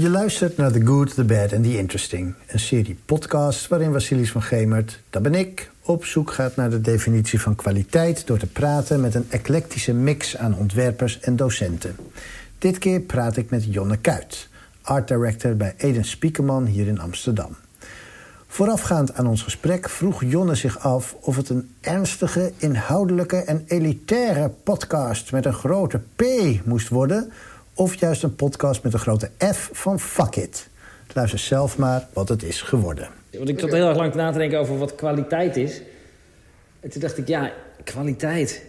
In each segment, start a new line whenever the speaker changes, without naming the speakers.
Je luistert naar The Good, The Bad and The Interesting. Een serie podcasts waarin Vasilis van Gemert, dat ben ik... op zoek gaat naar de definitie van kwaliteit... door te praten met een eclectische mix aan ontwerpers en docenten. Dit keer praat ik met Jonne Kuit, art director bij Eden Spiekerman hier in Amsterdam. Voorafgaand aan ons gesprek vroeg Jonne zich af of het een ernstige, inhoudelijke en elitaire podcast met een grote P moest worden, of juist een podcast met een grote F van fuck it. Luister zelf maar wat het is geworden.
Want ik zat heel erg lang na te denken over wat kwaliteit is. En toen dacht ik, ja, kwaliteit.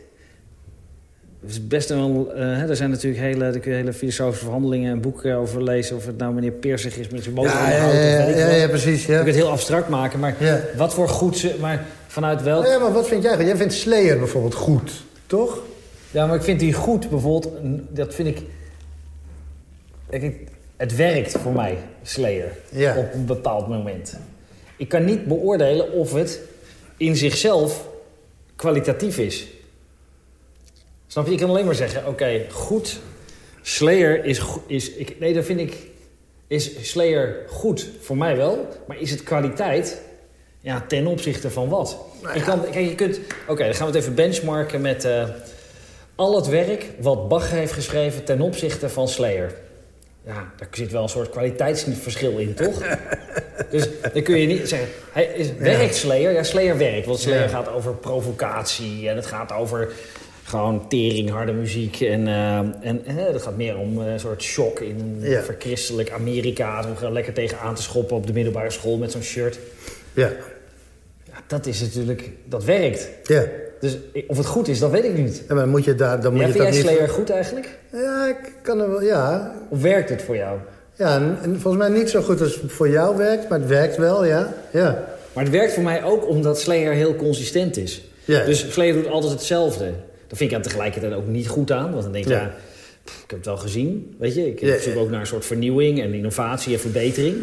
Dat is best wel, uh, er zijn natuurlijk hele, daar kun je hele filosofische verhandelingen en boeken over lezen. Of het nou meneer Persig is met zijn motor
Ja, ja, ja, ja, ja, precies, ja.
Je kunt het heel abstract maken, maar wat voor goed... ze- Maar vanuit welk...
Ja, maar wat vind jij? Jij vindt Slayer bijvoorbeeld goed, toch?
Ja, maar ik vind die goed bijvoorbeeld, dat vind ik... Kijk, het werkt voor mij, Slayer,
Ja.
op een bepaald moment. Ik kan niet beoordelen of het in zichzelf kwalitatief is. Snap je? Ik kan alleen maar zeggen, oké, goed, Slayer is, is ik, nee, dat vind ik, is Slayer goed voor mij wel, maar is het kwaliteit, ja, ten opzichte van wat? Ik kan, kijk, je kunt, oké, dan gaan we het even benchmarken met eh, al het werk wat Bach heeft geschreven ten opzichte van Slayer. Ja, daar zit wel een soort kwaliteitsverschil in, toch? dus dan kun je niet zeggen, hij is, werkt Slayer? Ja, Slayer werkt, want Slayer gaat over provocatie en het gaat over gewoon teringharde muziek. En, eh, en het gaat meer om eh, een soort shock in een
Ja.
verchristelijk Amerika. Om er lekker tegenaan te schoppen op de middelbare school met zo'n shirt.
Ja.
Ja, dat is natuurlijk, dat werkt.
Ja.
Dus of het goed is, dat weet ik niet.
Ja, maar dan moet je daar... Dan moet
Ja,
je
vind
dat
jij
niet...
Slayer goed eigenlijk?
Ja, ik kan er wel... Ja,
Of werkt het voor jou?
ja en, en volgens mij niet zo goed als het voor jou werkt, maar het werkt wel, ja. Ja.
Maar het werkt voor mij ook omdat Slayer heel consistent is.
Ja.
Dus Slayer doet altijd hetzelfde. Dat vind ik aan tegelijkertijd ook niet goed aan. Want dan denk je,
Ja.
pff, ik heb het wel gezien. Weet je, ik zoek ook naar een soort vernieuwing en innovatie en verbetering.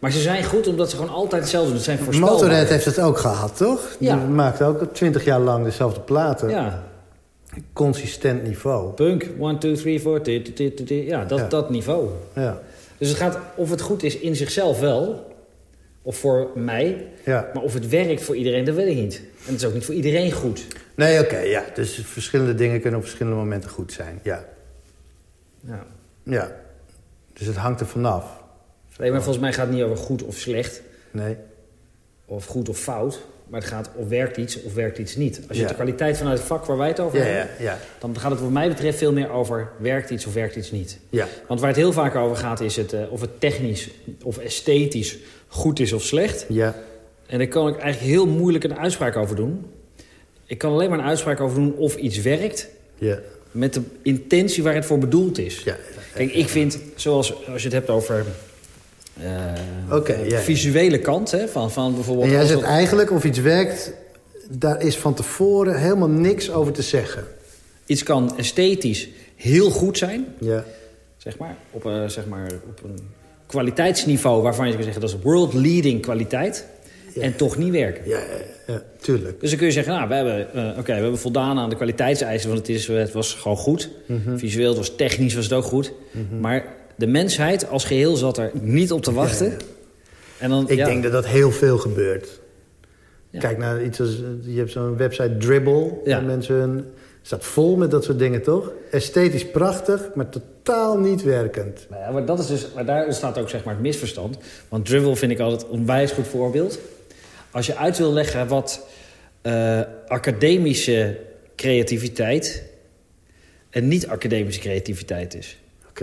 Maar ze zijn goed omdat ze gewoon altijd hetzelfde doen. Het zijn voorspelbaar.
Motorhead heeft het ook gehad, toch?
Ja.
Die maakte ook twintig jaar lang dezelfde platen.
Ja,
Consistent niveau.
punk, 1, 2, 3, 4, ti, ti, ti, ti, ti. ja, dat,
Ja.
dat niveau.
Ja.
Dus het gaat of het goed is in zichzelf wel, of voor mij.
ja.
Maar of het werkt voor iedereen, dat weet ik niet. En het is ook niet voor iedereen goed.
Nee, oké, ja. Dus verschillende dingen kunnen op verschillende momenten goed zijn. Ja.
Ja.
Ja. Dus het hangt er vanaf.
Nee, maar volgens mij gaat het niet over goed of slecht.
Nee.
of goed of fout. Maar het gaat of werkt iets of werkt iets niet. Als je
Ja.
de kwaliteit vanuit het vak waar wij het over
Ja,
hebben...
ja, ja.
dan gaat het wat mij betreft veel meer over werkt iets of werkt iets niet.
Ja.
Want waar het heel vaak over gaat is het, eh, of het technisch of esthetisch goed is of slecht.
Ja.
En daar kan ik eigenlijk heel moeilijk een uitspraak over doen. Ik kan alleen maar een uitspraak over doen of iets werkt...
Ja.
met de intentie waar het voor bedoeld is.
Ja.
Kijk, ik vind, zoals als je het hebt over...
ja.
visuele kant hè, van, van bijvoorbeeld...
En jij zegt eigenlijk of iets werkt... daar is van tevoren helemaal niks over te zeggen.
Iets kan esthetisch heel goed zijn,
Ja.
zeg maar. Op, een zeg maar op een kwaliteitsniveau waarvan je kan zeggen... dat is world-leading kwaliteit.
Ja.
En toch niet werken.
Ja, ja, ja, tuurlijk.
Dus dan kun je zeggen, nou, we hebben, eh, oké, we hebben voldaan aan de kwaliteitseisen... want het, is, het was gewoon goed.
Mhm.
Visueel, het was technisch, was het ook goed. Maar de mensheid als geheel zat er niet op te wachten.
Ja.
En dan,
Ik
ja,
denk dat dat heel veel gebeurt.
Ja.
Kijk naar iets als... Je hebt zo'n website Dribble.
Ja.
waar mensen hun, staat vol met dat soort dingen, toch? Esthetisch prachtig, maar totaal niet werkend.
Nou ja, maar, dat is dus, maar daar ontstaat ook zeg maar, het misverstand. Want Dribble vind ik altijd een onwijs goed voorbeeld. Als je uit wil leggen wat eh, academische creativiteit... en niet-academische creativiteit is.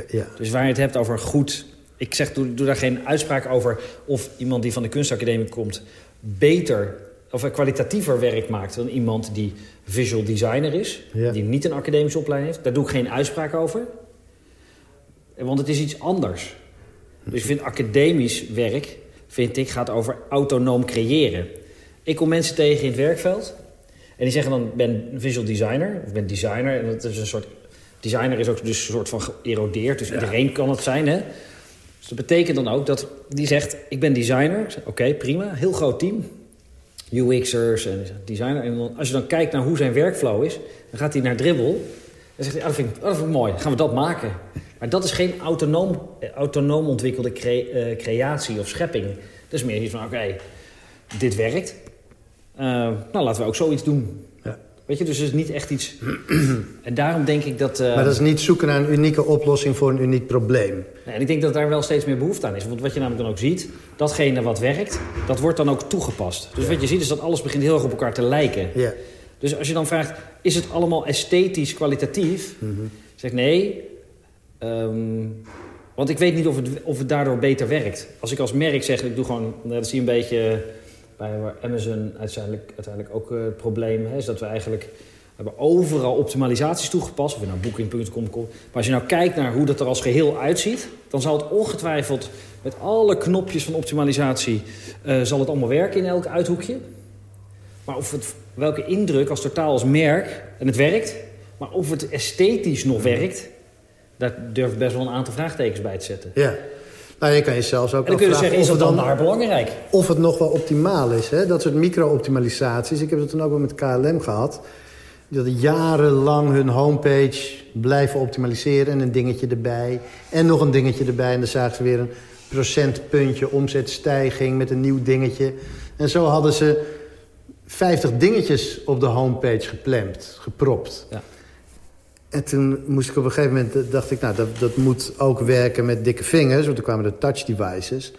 Ja.
Dus waar je het hebt over goed... Ik zeg, doe, doe daar geen uitspraak over of iemand die van de kunstacademie komt... beter of kwalitatiever werk maakt dan iemand die visual designer is...
Ja.
die niet een academische opleiding heeft. Daar doe ik geen uitspraak over. Want het is iets anders. Dus ik vind academisch werk, vind ik, gaat over autonoom creëren. Ik kom mensen tegen in het werkveld... en die zeggen dan, ik ben visual designer, of ik ben designer... en dat is een soort... Designer is ook dus een soort van geërodeerd, dus iedereen kan het zijn, hè? Dus dat betekent dan ook dat die zegt, ik ben designer. Oké, prima, heel groot team. UX'ers en designer. En dan, als je dan kijkt naar hoe zijn workflow is... dan gaat hij naar Dribbble. Dan zegt hij, ah, dat, vind ik, ah, dat vind ik mooi, gaan we dat maken. Maar dat is geen autonoom, eh, autonoom ontwikkelde cre- eh, creatie of schepping. Dat is meer iets van, oké, dit werkt. Eh, nou, laten we ook zoiets doen. Weet je, dus het is niet echt iets... en daarom denk ik dat... eh,
Maar dat is niet zoeken naar een unieke oplossing voor een uniek probleem.
Nee, en ik denk dat daar wel steeds meer behoefte aan is. Want wat je namelijk dan ook ziet, datgene wat werkt, dat wordt dan ook toegepast. Dus wat je ziet is dat alles begint heel erg op elkaar te lijken.
Ja.
Dus als je dan vraagt, is het allemaal esthetisch kwalitatief? Zeg ik nee, ehm, want ik weet niet of het, of het daardoor beter werkt. Als ik als merk zeg, ik doe gewoon, nou, dat zie je een beetje bij waar Amazon uiteindelijk, uiteindelijk ook eh, het probleem hè, is dat we eigenlijk hebben overal optimalisaties toegepast, of je nou booking.com komt. Maar als je nou kijkt naar hoe dat er als geheel uitziet, dan zal het ongetwijfeld met alle knopjes van optimalisatie eh, zal het allemaal werken in elk uithoekje. Maar of het, welke indruk als totaal als merk, en het werkt, maar of het esthetisch nog werkt, daar durf ik best wel een aantal vraagtekens bij te zetten.
ja. Nou, je kan je zelfs ook
En dan kun je zeggen, is
of
dat
het
dan maar belangrijk?
of het nog wel optimaal is. Hè? Dat soort micro-optimalisaties. Ik heb het toen ook wel met KLM gehad. Die hadden jarenlang hun homepage blijven optimaliseren... en een dingetje erbij en nog een dingetje erbij. En dan zagen ze weer een procentpuntje omzetstijging met een nieuw dingetje. En zo hadden ze 50 dingetjes op de homepage gepland, gepropt.
Ja.
En toen moest ik op een gegeven moment, eh, dacht ik, nou, dat, dat moet ook werken met dikke vingers. Want toen kwamen de touch devices.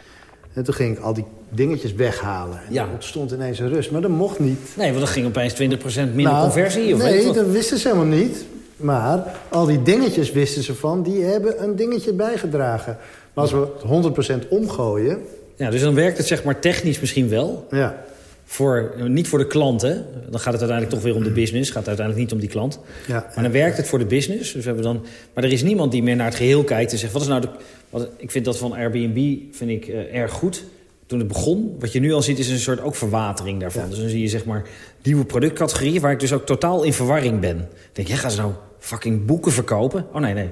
En toen ging ik al die dingetjes weghalen. En
Ja.
er ontstond ineens een rust. Maar dat mocht niet.
Nee, want dan ging opeens 20% minder
Nou,
conversie. Of
nee, dat wisten ze helemaal niet. Maar al die dingetjes wisten ze van, die hebben een dingetje bijgedragen. Maar als we het 100% omgooien...
Ja, dus dan werkt het zeg maar technisch misschien wel.
Ja,
Voor, niet voor de klant, hè. Dan gaat het uiteindelijk toch weer om de business. Gaat het uiteindelijk niet om die klant.
ja,
Maar dan werkt het voor de business. Dus we hebben dan, maar er is niemand die meer naar het geheel kijkt en zegt... Wat is nou de, wat, ik vind dat van Airbnb vind ik, eh, erg goed. Toen het begon, wat je nu al ziet, is een soort ook verwatering daarvan.
Ja.
Dus dan zie je zeg maar nieuwe productcategorieën... waar ik dus ook totaal in verwarring ben. Dan denk ja, gaan ze nou fucking boeken verkopen? Oh nee, nee.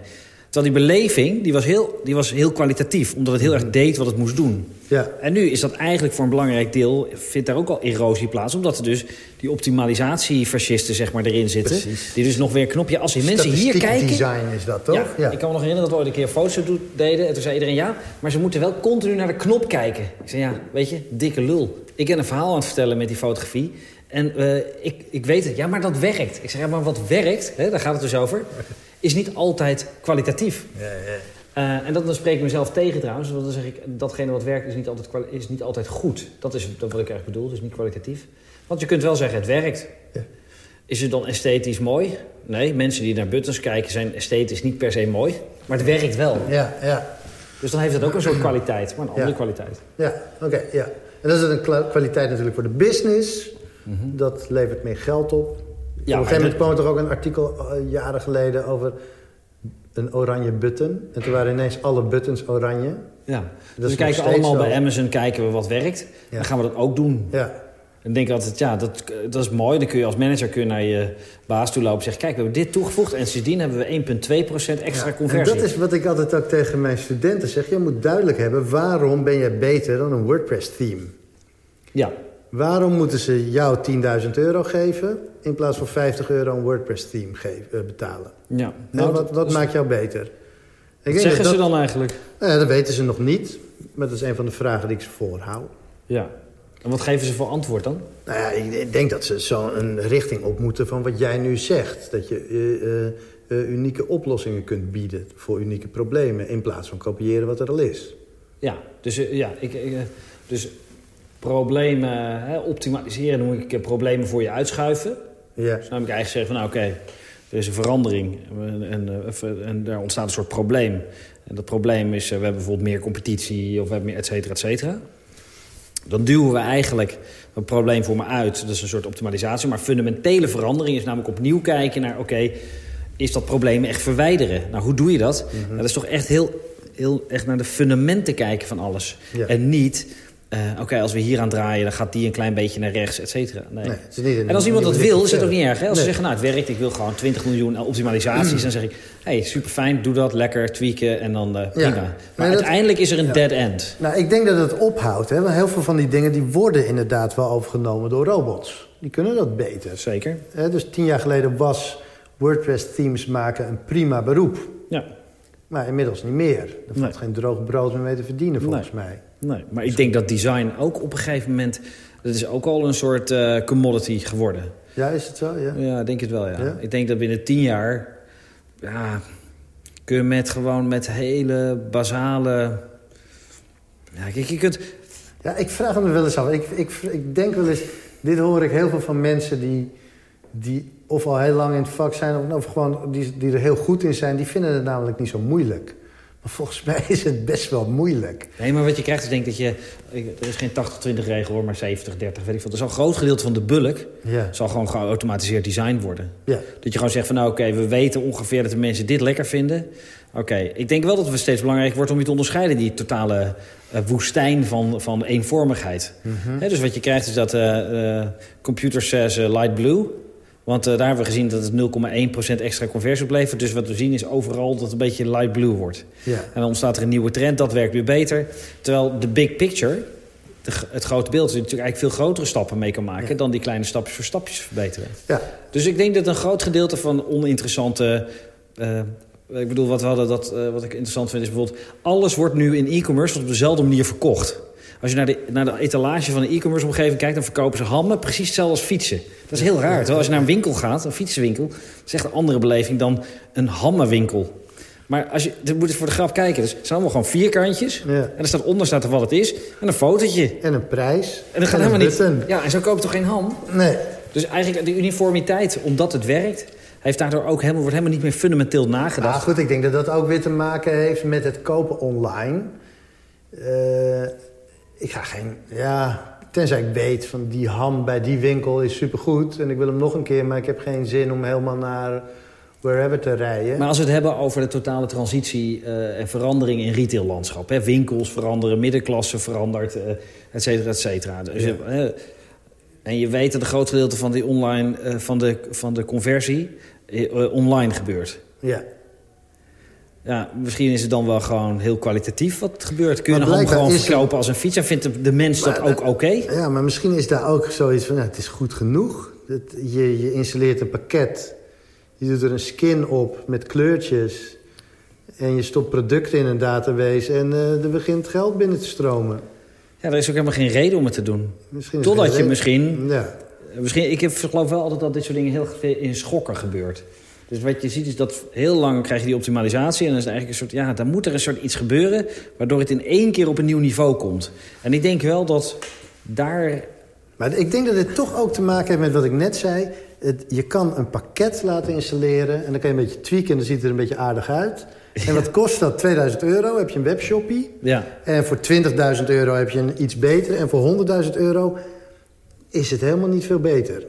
Terwijl die beleving, die was heel, die was heel kwalitatief. Omdat het heel erg deed wat het moest doen.
ja.
En nu is dat eigenlijk voor een belangrijk deel... vindt daar ook al erosie plaats. Omdat er dus die optimalisatiefascisten zeg maar, erin zitten.
Precies.
Die dus nog weer knopje... Als die mensen hier kijken...
design is dat, toch?
Ja, ik kan me nog herinneren dat we ooit een keer foto's deden. En toen zei iedereen ja, maar ze moeten wel continu naar de knop kijken. Ik zei ja, weet je, dikke lul. Ik ben een verhaal aan het vertellen met die fotografie. En eh, ik, ik weet het, ja, maar dat werkt. Ik zeg ja, maar wat werkt, hè, daar gaat het dus over... is niet altijd kwalitatief.
Ja, ja.
Eh, en dat, dan spreek ik mezelf tegen trouwens. Want dan zeg ik, datgene wat werkt is niet altijd, is niet altijd goed. Dat is dat wat ik eigenlijk bedoel, dus niet kwalitatief. Want je kunt wel zeggen, het werkt.
Ja.
Is het dan esthetisch mooi? Nee, mensen die naar buttons kijken zijn esthetisch niet per se mooi. Maar het werkt wel.
ja, ja.
Dus dan heeft het ook een soort kwaliteit, maar een andere kwaliteit.
Ja, oké, ja. En dat is een kwaliteit natuurlijk voor de business. Dat levert meer geld op. op een gegeven moment
dat-
kwam er toch ook een artikel eh, jaren geleden over een oranje button. En toen waren ineens alle buttons oranje.
Ja.
is
Dus we kijken allemaal
zo.
bij Amazon kijken we wat werkt.
Ja.
Dan gaan we dat ook doen.
Ja,
En denk altijd, ja, dat, dat is mooi. Dan kun je als manager kun je naar je baas toe lopen en zeggen... kijk, we hebben dit toegevoegd en sindsdien hebben we 1,2% extra
Ja,
conversie.
En dat is wat ik altijd ook tegen mijn studenten zeg. Je moet duidelijk hebben, waarom ben jij beter dan een WordPress-theme?
Ja,
Waarom moeten ze jou 10.000 euro geven... in plaats van 50 euro een WordPress-theme geven- eh, betalen?
ja.
Nou, wat wat maakt jou beter? Ik
Wat zeggen
dat
ze dan eigenlijk?
Nou ja, dat weten ze nog niet. Maar dat is een van de vragen die ik ze voorhoud.
Ja. En wat geven ze voor antwoord dan?
Nou ja, ik- denk dat ze zo een richting op moeten van wat jij nu zegt. Dat je eh, eh, unieke oplossingen kunt bieden voor unieke problemen... in plaats van kopiëren wat er al is.
Ja, dus, ja, ik, ik, dus problemen hè, optimaliseren noem ik problemen voor je uitschuiven.
Ja,
Dus namelijk eigenlijk zeggen van nou oké, er is een verandering en, en, en daar ontstaat een soort probleem. En dat probleem is, eh, we hebben bijvoorbeeld meer competitie of we hebben meer et cetera, et cetera. Dan duwen we eigenlijk een probleem voor me uit. Dat is een soort optimalisatie. Maar fundamentele verandering is namelijk opnieuw kijken naar... oké, is dat probleem echt verwijderen? Nou, hoe doe je dat?
Mhm.
Nou, dat is toch echt heel, heel echt naar de fundamenten kijken van alles.
Ja.
En niet, eh, oké, als we hier aan draaien... dan gaat die een klein beetje naar rechts, et cetera. Nee. En als iemand dat wil, is het ook niet erg. Hè? Als ze zeggen, nou, het werkt, ik wil gewoon 20 miljoen optimalisaties... dan zeg ik, hey, super fijn, doe dat, lekker, tweaken en dan eh, prima. Maar
Maar dat-
uiteindelijk is er een
Ja.
dead end.
Nou, ik denk dat het ophoudt. Hè? Want heel veel van die dingen die worden inderdaad wel overgenomen door robots. Die kunnen dat beter.
Zeker.
Hè, dus tien jaar geleden was WordPress-themes maken een prima beroep.
Ja.
Maar inmiddels niet meer. Er valt
Nee.
geen droog brood meer mee te verdienen, volgens mij.
Nee, maar ik denk dat design ook op een gegeven moment... dat is ook al een soort eh, commodity geworden.
Ja, is het zo? Ja.
Ja, ik denk het wel, ja.
Ja?
Ik denk dat binnen tien jaar... Ja, kun je met gewoon met hele basale... Ja, kijk, je kunt...
Ja, ik vraag me wel eens af. Ik, ik, ik denk wel eens... Dit hoor ik heel veel van mensen die, die of al heel lang in het vak zijn... of, of gewoon die, die er heel goed in zijn. Die vinden het namelijk niet zo moeilijk. Maar volgens mij is het best wel moeilijk.
Nee, maar wat je krijgt is denk dat je... Er is geen 80-20 regel hoor, maar 70-30, weet ik veel. Er zal een groot gedeelte van de bulk...
Ja.
zal gewoon geautomatiseerd design worden.
Ja.
Dat je gewoon zegt van nou oké, we weten ongeveer dat de mensen dit lekker vinden. Oké, ik denk wel dat het steeds belangrijk wordt om je te onderscheiden... die totale eh, woestijn van, van eenvormigheid. Hè, dus wat je krijgt is dat computer says eh, light blue... Want eh, daar hebben we gezien dat het 0,1% extra conversie oplevert. Dus wat we zien is overal dat het een beetje light blue wordt.
Ja.
En dan ontstaat er een nieuwe trend, dat werkt weer beter. Terwijl de big picture, de, het grote beeld... natuurlijk eigenlijk veel grotere stappen mee kan maken...
Ja.
dan die kleine stapjes voor stapjes verbeteren.
Ja.
Dus ik denk dat een groot gedeelte van oninteressante... eh, ik bedoel, wat, we hadden, dat, eh, wat ik interessant vind is bijvoorbeeld... alles wordt nu in e-commerce op dezelfde manier verkocht. Als je naar de, naar de etalage van een e-commerce omgeving kijkt... dan verkopen ze hammen precies hetzelfde als fietsen. Dat is heel raar. Terwijl als je naar een winkel gaat, een fietsenwinkel... dat is echt een andere beleving dan een hammenwinkel. Maar als je, je moet eens voor de grap kijken. Dus het zijn allemaal gewoon vierkantjes.
Ja.
En er staat onder staat er wat het is. En een fotootje.
En een prijs.
En dat gaat helemaal niet...
button.
Ja, en zo koop je toch geen ham?
Nee.
Dus eigenlijk de uniformiteit, omdat het werkt... heeft daardoor ook helemaal, wordt helemaal niet meer fundamenteel nagedacht.
Nou goed, ik denk dat dat ook weer te maken heeft met het kopen online. Eh, ik ga geen... Ja, tenzij ik weet van die ham bij die winkel is supergoed... en ik wil hem nog een keer, maar ik heb geen zin om helemaal naar wherever te rijden.
Maar als we het hebben over de totale transitie eh, en verandering in retaillandschap... Hè, winkels veranderen, middenklasse verandert, eh et cetera, et cetera. Dus,
Ja.
eh, en je weet dat een groot gedeelte van, die online, van, de, van de conversie online gebeurt.
Ja.
Ja, misschien is het dan wel gewoon heel kwalitatief wat gebeurt. Kun je
blijkbaar
gewoon
er-
verkopen als een fiets... en vindt de, mens dat ook oké?
ja, maar misschien is daar ook zoiets van... Nou, het is goed genoeg. Dat je, je installeert een pakket. Je doet er een skin op met kleurtjes. En je stopt producten in een database... en eh, er begint geld binnen te stromen.
Ja, er is ook helemaal geen reden om het te doen. Totdat je misschien
Ja.
Misschien, ik heb- geloof wel altijd dat dit soort dingen heel veel in schokken gebeurt. Dus wat je ziet is dat heel lang krijg je die optimalisatie... en dan is het eigenlijk een soort, ja, dan moet er een soort iets gebeuren... waardoor het in één keer op een nieuw niveau komt. En ik denk wel dat daar...
Maar ik denk dat dit toch ook te maken heeft met wat ik net zei. Het, je kan een pakket laten installeren en dan kan je een beetje tweaken... en dan ziet het er een beetje aardig uit. En wat kost dat? 2000 euro, heb je een webshoppie.
Ja,
En voor 20.000 euro heb je een iets beter. En voor 100.000 euro is het helemaal niet veel beter.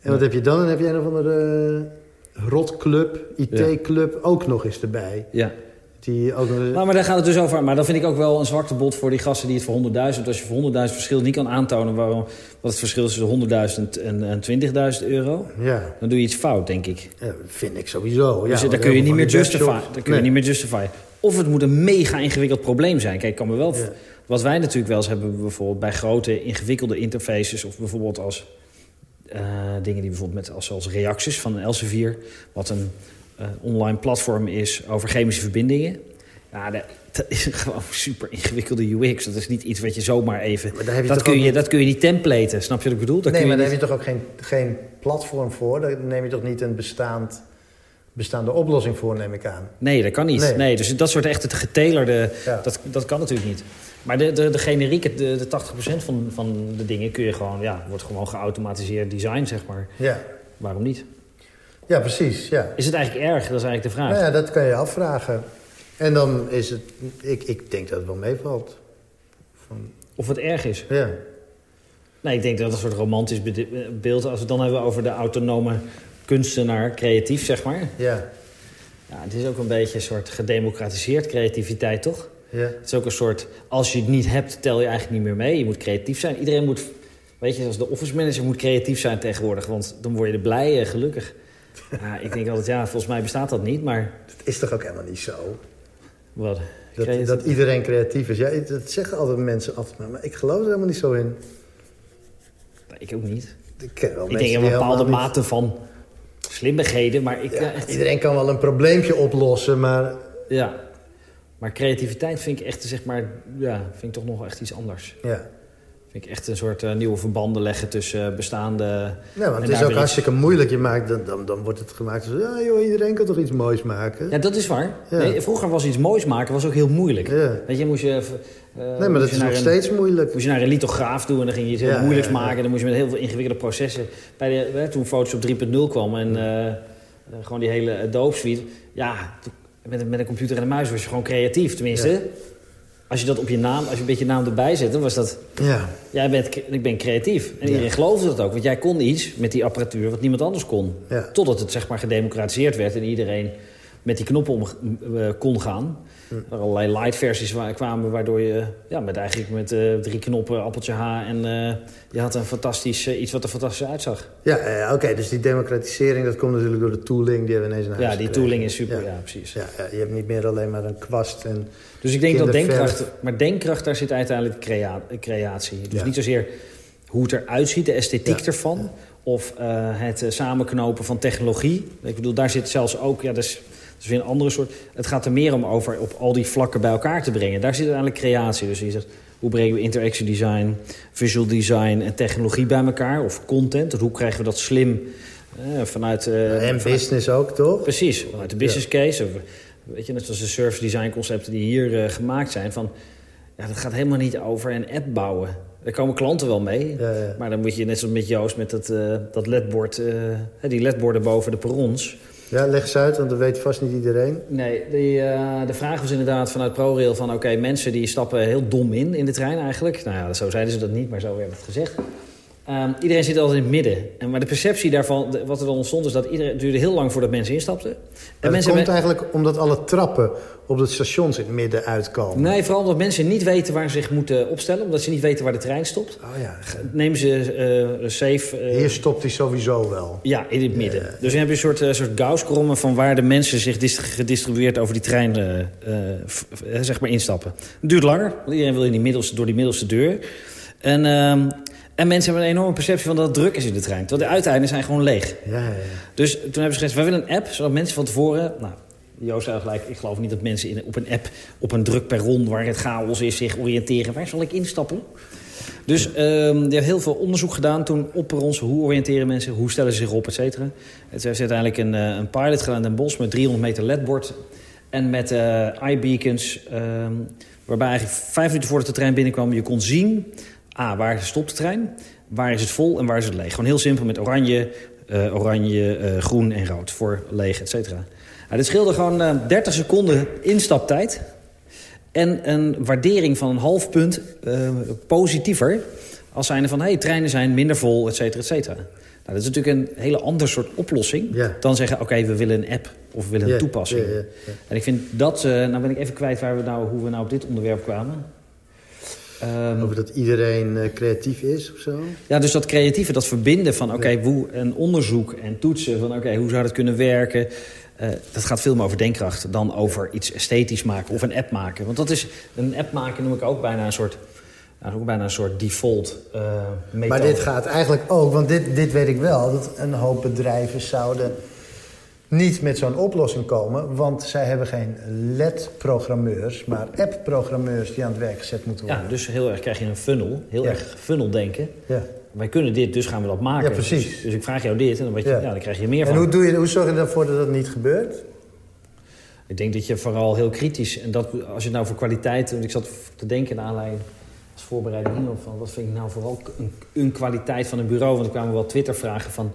En wat heb je dan? Dan heb je een of andere eh, rotclub, IT-club ook nog eens erbij.
ja.
Die ook nog...
Nou, maar daar gaat het dus over. Maar dan vind ik ook wel een zwarte bot voor die gasten die het voor 100.000... als je voor 100.000 verschil niet kan aantonen... Waarom, wat het verschil is tussen 100.000 en, en 20.000 euro...
Ja,
dan doe je iets fout, denk ik.
eh, vind ik sowieso. Ja,
dus daar kun je niet meer justify. Daar kun je niet meer justify. Of het moet een mega ingewikkeld probleem zijn. Kijk, ik kan me wel...
Ja.
Wat wij natuurlijk wel eens hebben, bijvoorbeeld bij grote ingewikkelde interfaces... of bijvoorbeeld als dingen die bijvoorbeeld met als, als reacties van Elsevier... wat een eh, online platform is over chemische verbindingen. Ja, dat, dat is gewoon super ingewikkelde UX. Dat is niet iets wat je zomaar even...
Maar daar heb je
dat, kun je,
niet-
dat kun je niet templaten, snap je wat ik bedoel? Dat
nee,
kun
maar daar
niet-
heb je toch ook geen, geen platform voor? Daar neem je toch niet een bestaand, bestaande oplossing voor, neem ik aan.
Nee, dat kan niet. Nee.
Nee.
dus dat soort echt het getelerde,
Ja.
dat, dat kan natuurlijk niet. Maar de, de, de generieke, de, de 80% van, van de dingen kun je gewoon, ja, wordt gewoon geautomatiseerd design, zeg maar.
Ja,
Waarom niet?
ja precies. Ja.
Is het eigenlijk erg? Dat is eigenlijk de vraag.
Nou ja, dat kan je afvragen. En dan is het... Ik, ik denk dat het wel meevalt. Van,
Of het erg is.
ja.
Nee, ik denk dat het een soort romantisch beeld, als we het dan hebben over de autonome kunstenaar, creatief, zeg maar.
Ja.
Ja, het is ook een beetje een soort gedemocratiseerd creativiteit, toch?
Ja.
Het is ook een soort, als je het niet hebt, tel je eigenlijk niet meer mee. Je moet creatief zijn. Iedereen moet, weet je, als de office manager moet creatief zijn tegenwoordig. Want dan word je er blij en gelukkig. Ja, ik denk altijd, ja, volgens mij bestaat dat niet, maar...
Dat is toch ook helemaal niet zo?
Wat?
Dat, dat iedereen creatief is. Ja, dat zeggen altijd mensen altijd maar. Maar ik geloof er helemaal niet zo in.
Ik ook niet.
Ik ken wel
Ik
mensen
denk een bepaalde
niet-
mate van slimmigheden, maar ik...
Ja,
echt-
iedereen kan wel een probleempje oplossen, maar
ja. Maar creativiteit vind ik echt, zeg maar, ja, vind ik toch nog echt iets anders.
Ja.
Vind ik echt een soort eh, nieuwe verbanden leggen tussen eh, bestaande...
Ja, want het is ook hartstikke moeilijk. Je maakt, dan, dan, dan wordt het gemaakt. Ja, joh, iedereen kan toch iets moois maken?
Ja, dat is waar.
Ja.
Nee, vroeger was iets moois maken was ook heel moeilijk.
Ja.
Weet je, moest je... eh,
Nee, maar dat is nog
een-
steeds moeilijk.
Moest je naar een lithograaf doen en dan ging je iets heel
Ja,
moeilijks maken. Dan moest je met heel veel ingewikkelde processen... Bij de, hè, toen Photoshop 3.0 kwam en gewoon die hele Adobe Suite... Ja, met, een- met een computer en een muis was je gewoon creatief. Tenminste,
Ja.
als je dat op je naam, als je een beetje je naam erbij zet... dan was dat...
Ja.
Jij bent, ik ben creatief. En iedereen geloofde dat ook. Want jij kon iets met die apparatuur wat niemand anders kon.
Ja.
Totdat het zeg maar gedemocratiseerd werd en iedereen met die knoppen om eh, kon gaan. Er allerlei light versies wa- kwamen waardoor je ja, met eigenlijk met eh, drie knoppen, appeltje H en eh, je had een fantastisch, eh, iets wat er fantastisch uitzag.
Ja, oké, dus die democratisering, dat komt natuurlijk door de tooling die we ineens naar huis
Ja, die
gekregen.
tooling is super. Ja,
Ja.
precies.
Ja, ja, je hebt niet meer alleen maar een kwast en...
Dus ik denk dat denkkracht... Maar denkkracht, daar zit uiteindelijk crea creatie. Dus niet zozeer hoe het eruit ziet, de esthetiek ervan... of het samenknopen van technologie. Ik bedoel, daar zit zelfs ook... Ja, dat is weer een andere soort... Het gaat er meer om over op al die vlakken bij elkaar te brengen. Daar zit uiteindelijk creatie. Dus je zegt, hoe brengen we interaction design, visual design en technologie bij elkaar? Of content, dus hoe krijgen we dat slim eh, vanuit... eh,
en
vanuit-
business ook, toch?
Precies, vanuit de business case. Of, weet je, net zoals de service design concepten die hier eh, gemaakt zijn. Van, ja, dat gaat helemaal niet over een app bouwen. Daar komen klanten wel mee.
Ja, ja.
Maar dan moet je net zoals met Joost met dat, dat ledbord, die ledborden boven de perrons.
Ja, leg eens uit, want dat weet vast niet iedereen.
Nee, die, eh, de vraag was inderdaad vanuit ProRail van... oké, mensen die stappen heel dom in, in de trein eigenlijk. Nou ja, zo zeiden ze dat niet, maar zo werd het gezegd. Ehm, iedereen zit altijd in het midden. En, maar de perceptie daarvan, de- wat er dan ontstond... is dat iedereen, het duurde heel lang voordat mensen instapten. En
dat
mensen
komt
hebben-
eigenlijk omdat alle trappen op het stations in het midden uitkomen.
Nee, vooral omdat mensen niet weten waar ze zich moeten opstellen. Omdat ze niet weten waar de trein stopt.
Oh ja,
Nemen ze eh safe... eh,
hier stopt hij sowieso wel.
ja, in het midden. Dus dan heb je een soort, eh, soort gausskrommen van waar de mensen zich dis- gedistribueerd over die trein zeg maar instappen. Het duurt langer, want iedereen wil in die middelste, door die middelste deur. En, ehm, en mensen hebben een enorme perceptie van dat het druk is in de trein. Terwijl de uiteinden zijn gewoon leeg.
Ja, ja, ja.
Dus toen hebben ze gezegd, wij willen een app, zodat mensen van tevoren... Nou, Joost zei gelijk, ik geloof niet dat mensen in, op een app, op een druk perron... waar het chaos is, zich oriënteren. Waar zal ik instappen? Dus ehm die heeft heel veel onderzoek gedaan toen op perrons. Hoe oriënteren mensen, hoe stellen ze zich op, et cetera. Het heeft uiteindelijk een, eh, een pilot gedaan in Den Bosch... met 300 meter ledbord en met eh eye-beacons... ehm, waarbij eigenlijk vijf minuten voordat de trein binnenkwam... je kon zien, a, waar stopt de trein... waar is het vol en waar is het leeg. Gewoon heel simpel met oranje, eh, oranje, eh, groen en rood voor leeg, et cetera. Nou, dit scheelde gewoon eh, 30 seconden instaptijd. En een waardering van een half punt positiever. Als zijnde van, hey, treinen zijn minder vol, et cetera, et cetera. Nou, dat is natuurlijk een hele ander soort oplossing... Dan zeggen, oké, we willen een app of we willen een toepassing. En ik vind dat... nou ben ik even kwijt waar we nou, hoe we nou op dit onderwerp kwamen. Ehm,
Over dat iedereen eh, creatief is of zo.
ja, dus dat creatieve, dat verbinden van oké, hoe een onderzoek en toetsen van oké, hoe zou dat kunnen werken. eh, dat gaat veel meer over denkkracht dan over iets esthetisch maken of een app maken. Want dat is een app maken noem ik ook bijna een soort, nou, ook bijna een soort default methode.
Maar dit gaat eigenlijk ook, want dit, dit weet ik wel... dat een hoop bedrijven zouden niet met zo'n oplossing komen... want zij hebben geen LED-programmeurs, maar app-programmeurs... die aan het werk gezet moeten worden.
Ja, dus heel erg krijg je een funnel, heel
Ja.
erg funnel denken.
Ja.
Wij kunnen dit, dus gaan we dat maken.
Ja, precies.
Dus, dus ik vraag jou dit en dan, je,
Ja.
ja. dan krijg je meer
En
van.
hoe, doe je, hoe zorg je ervoor dat dat niet gebeurt?
Ik denk dat je vooral heel kritisch... en dat, als je het nou voor kwaliteit... want ik zat te denken naar aanleiding als voorbereiding hierop... van wat vind ik nou vooral een, een kwaliteit van een bureau... want er kwamen wel Twitter-vragen van...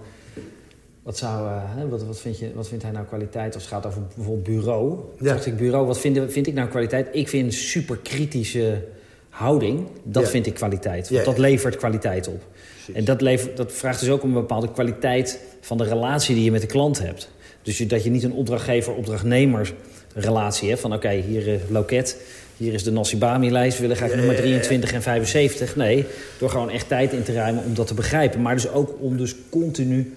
Wat, zou, eh, hè, wat, wat, vind je, wat vindt hij nou kwaliteit als het gaat over bijvoorbeeld bureau?
Ja.
Ja. ik bureau, wat vind, vind ik nou kwaliteit? Ik vind super kritische houding, dat
Ja.
vind ik kwaliteit. Want
Ja,
dat levert kwaliteit op. En dat, levert, dat vraagt dus ook om een bepaalde kwaliteit van de relatie die je met de klant hebt. Dus je, dat je niet een opdrachtgever-opdrachtnemer relatie hebt. Van oké, hier uh, loket, hier is de Nassibami-lijst. We willen graag nummer
ja, ja.
23 en 75. Nee, door gewoon echt tijd in te ruimen om dat te begrijpen. Maar dus ook om dus continu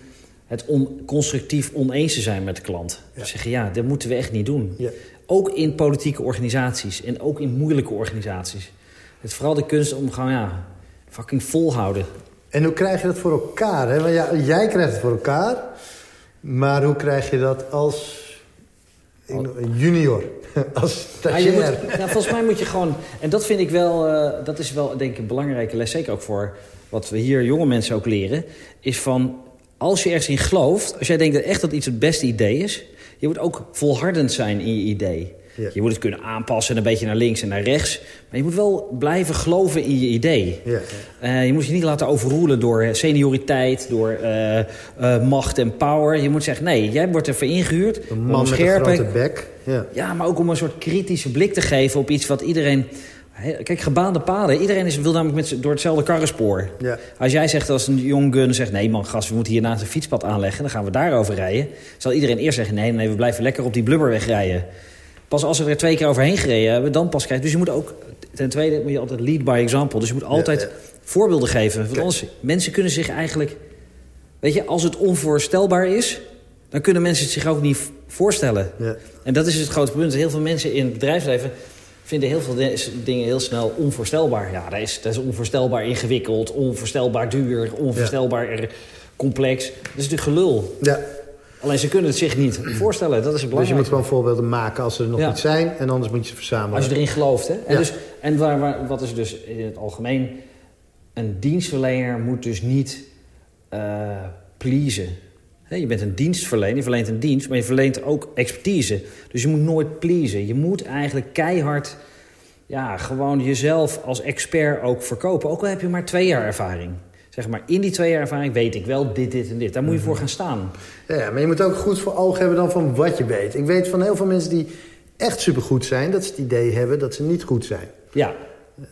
het on, constructief oneens te zijn met de klant.
Ja.
Zeggen, ja, dat moeten we echt niet doen.
Ja.
Ook in politieke organisaties en ook in moeilijke organisaties. Het is vooral de kunst om gewoon, ja, fucking volhouden.
En hoe krijg je dat voor elkaar? Hè? Want ja, jij krijgt het voor elkaar. Maar hoe krijg je dat als een junior? als stagiair.
moet, ja, volgens mij moet je gewoon... En dat vind ik wel... eh, dat is wel, denk ik, een belangrijke les. Zeker ook voor wat we hier jonge mensen ook leren. Is van, als je ergens in gelooft... Als jij denkt dat echt dat iets het beste idee is... Je moet ook volhardend zijn in je idee.
Ja.
Je moet het kunnen aanpassen, een beetje naar links en naar rechts. Maar je moet wel blijven geloven in je idee.
Ja,
Eh, je moet je niet laten overroelen door senioriteit, door eh, eh, macht en power. Je moet zeggen, nee, jij wordt ervoor ingehuurd.
Een
om
man met een grote bek. Ja.
ja, maar ook om een soort kritische blik te geven op iets wat iedereen... Kijk, gebaande paden. Iedereen is, wil namelijk met door hetzelfde karrenspoor.
Ja.
Als jij zegt als een jong gun zegt... nee man, gast, we moeten hier naast een fietspad aanleggen... dan gaan we daarover rijden. Zal iedereen eerst zeggen... nee, nee, we blijven lekker op die blubberweg rijden. Pas als we er twee keer overheen gereden hebben, dan pas kijken. Dus je moet ook... Ten tweede moet je altijd lead by example. Dus je moet altijd
ja.
voorbeelden geven. Want anders, mensen kunnen zich eigenlijk... Weet je, als het onvoorstelbaar is... dan kunnen mensen het zich ook niet voorstellen.
Ja.
En dat is het grote punt. Heel veel mensen in het bedrijfsleven vinden heel veel di- dingen heel snel onvoorstelbaar. Ja, dat is, dat is onvoorstelbaar ingewikkeld, onvoorstelbaar duur, onvoorstelbaar complex. Dat is natuurlijk gelul.
ja.
Alleen ze kunnen het zich niet voorstellen. Dat is het
Dus je moet gewoon voorbeelden maken als ze er nog
Ja.
niet zijn. En anders moet je ze verzamelen.
Als je erin gelooft. Hè? En,
Ja.
dus, en waar, waar, wat is dus in het algemeen... Een dienstverlener moet dus niet eh pleasen. Je bent een dienstverlener, je verleent een dienst... maar je verleent ook expertise. Dus je moet nooit pleasen. Je moet eigenlijk keihard... Ja, gewoon jezelf als expert ook verkopen. Ook al heb je maar twee jaar ervaring. Zeg maar, in die twee jaar ervaring weet ik wel dit, dit en dit. Daar moet je voor gaan staan.
Ja, maar je moet ook goed voor ogen hebben dan van wat je weet. Ik weet van heel veel mensen die echt supergoed zijn... dat ze het idee hebben dat ze niet goed zijn.
Ja,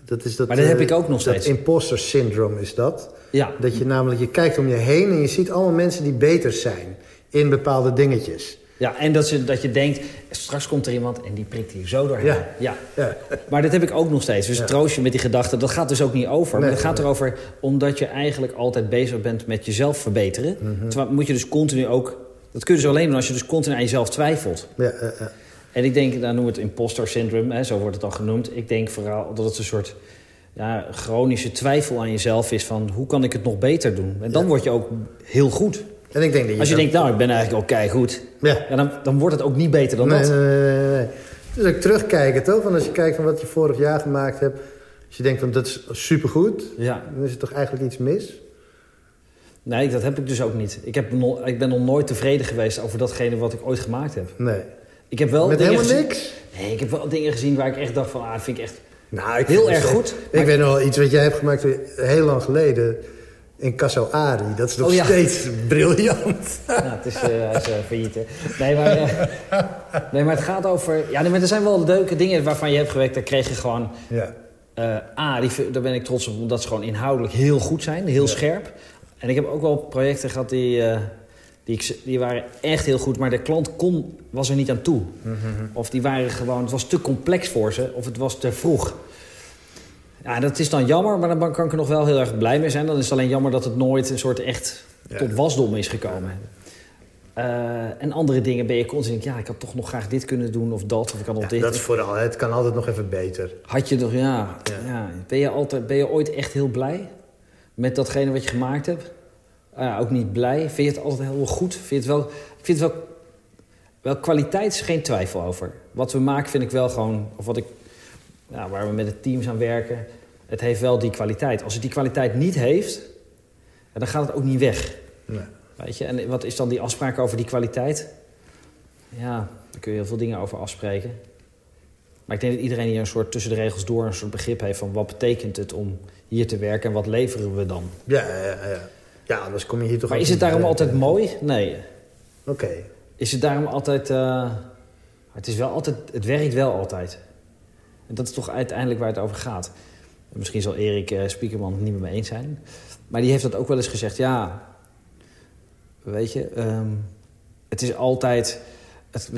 Dat is dat,
Maar dat heb
eh,
ik ook nog
dat
steeds.
imposter syndrome is dat.
Ja.
Dat je namelijk, je kijkt om je heen en je ziet allemaal mensen die beter zijn in bepaalde dingetjes.
Ja, en dat, ze, dat je denkt, straks komt er iemand en die prikt hier zo doorheen.
Ja.
ja.
Ja.
Maar dat heb ik ook nog steeds. Dus
Ja.
troost je met die gedachte. Dat gaat dus ook niet over.
Nee,
maar het gaat
nee.
erover omdat je eigenlijk altijd bezig bent met jezelf verbeteren.
Mhm.
Terwijl moet je dus continu ook... Dat kun je dus alleen doen als je dus continu aan jezelf twijfelt.
Ja, ja.
En ik denk, nou noem het imposter syndrome, hè, zo wordt het dan genoemd. Ik denk vooral dat het een soort ja, chronische twijfel aan jezelf is van... hoe kan ik het nog beter doen? En dan
Ja.
word je ook heel goed.
En ik denk dat je...
Als je denkt, nou, ik ben eigenlijk al goed.
Ja.
Ja, dan, dan wordt het ook niet beter dan
nee,
dat.
nee, nee, nee. Dus ook terugkijken, toch? Want als je kijkt van wat je vorig jaar gemaakt hebt... als je denkt van dat is supergoed...
Ja.
dan is er toch eigenlijk iets mis?
Nee, dat heb ik dus ook niet. Ik, heb ik ben nog nooit tevreden geweest over datgene wat ik ooit gemaakt heb.
Nee.
Ik heb wel
Met helemaal
gezien-
niks?
Nee, ik heb wel dingen gezien waar ik echt dacht van... Ah, vind ik echt...
Nou, ik
Heel erg goed,
Ik
maar-
weet nog wel iets wat jij hebt gemaakt heel lang geleden... in Casso Ari. Dat is nog
Oh ja.
steeds briljant.
Nou, het is, hij is eh, failliet, hè. Nee maar, eh, nee, maar het gaat over... Ja, nee, maar er zijn wel leuke dingen waarvan je hebt gewerkt. Daar kreeg je gewoon...
Ja.
A, die, daar ben ik trots op, omdat ze gewoon inhoudelijk heel goed zijn. Heel
Ja.
scherp. En ik heb ook wel projecten gehad die... die, ik, die waren echt heel goed, maar de klant kon, was er niet aan toe. Of die waren gewoon, het was te complex voor ze, of het was te vroeg. Ja, dat is dan jammer, maar dan kan ik er nog wel heel erg blij mee zijn. Dan is het alleen jammer dat het nooit een soort echt
Ja.
tot wasdom is gekomen. Eh, en andere dingen ben je constant, ja, ik had toch nog graag dit kunnen doen of dat, of ik had nog
Ja,
dit.
dat is vooral. Het kan altijd nog even beter.
Had je nog, ja,
Ja.
ja. Ben, je altijd, ben je ooit echt heel blij met datgene wat je gemaakt hebt? Ah ja, ook niet blij. Vind je het altijd heel goed? Vind je het wel, ik vind het wel, wel kwaliteit is geen twijfel over. Wat we maken vind ik wel gewoon, of wat ik, ja, waar we met de teams aan werken, het heeft wel die kwaliteit. Als het die kwaliteit niet heeft, dan gaat het ook niet weg.
Nee.
Weet je? En wat is dan die afspraak over die kwaliteit? Ja, daar kun je heel veel dingen over afspreken. Maar ik denk dat iedereen hier een soort tussen de regels door een soort begrip heeft van wat betekent het om hier te werken en wat leveren we dan.
Ja, ja, ja, ja. Anders kom je hier toch
Maar is het daarom
uit.
altijd mooi? Nee.
Oké.
Is het daarom altijd. eh, het, is wel altijd het werkt wel altijd. En dat is toch uiteindelijk waar het over gaat. Misschien zal Erik eh Spiekerman het niet met me eens zijn. Maar die heeft dat ook wel eens gezegd. Ja, weet je, ehm, het is altijd. Het,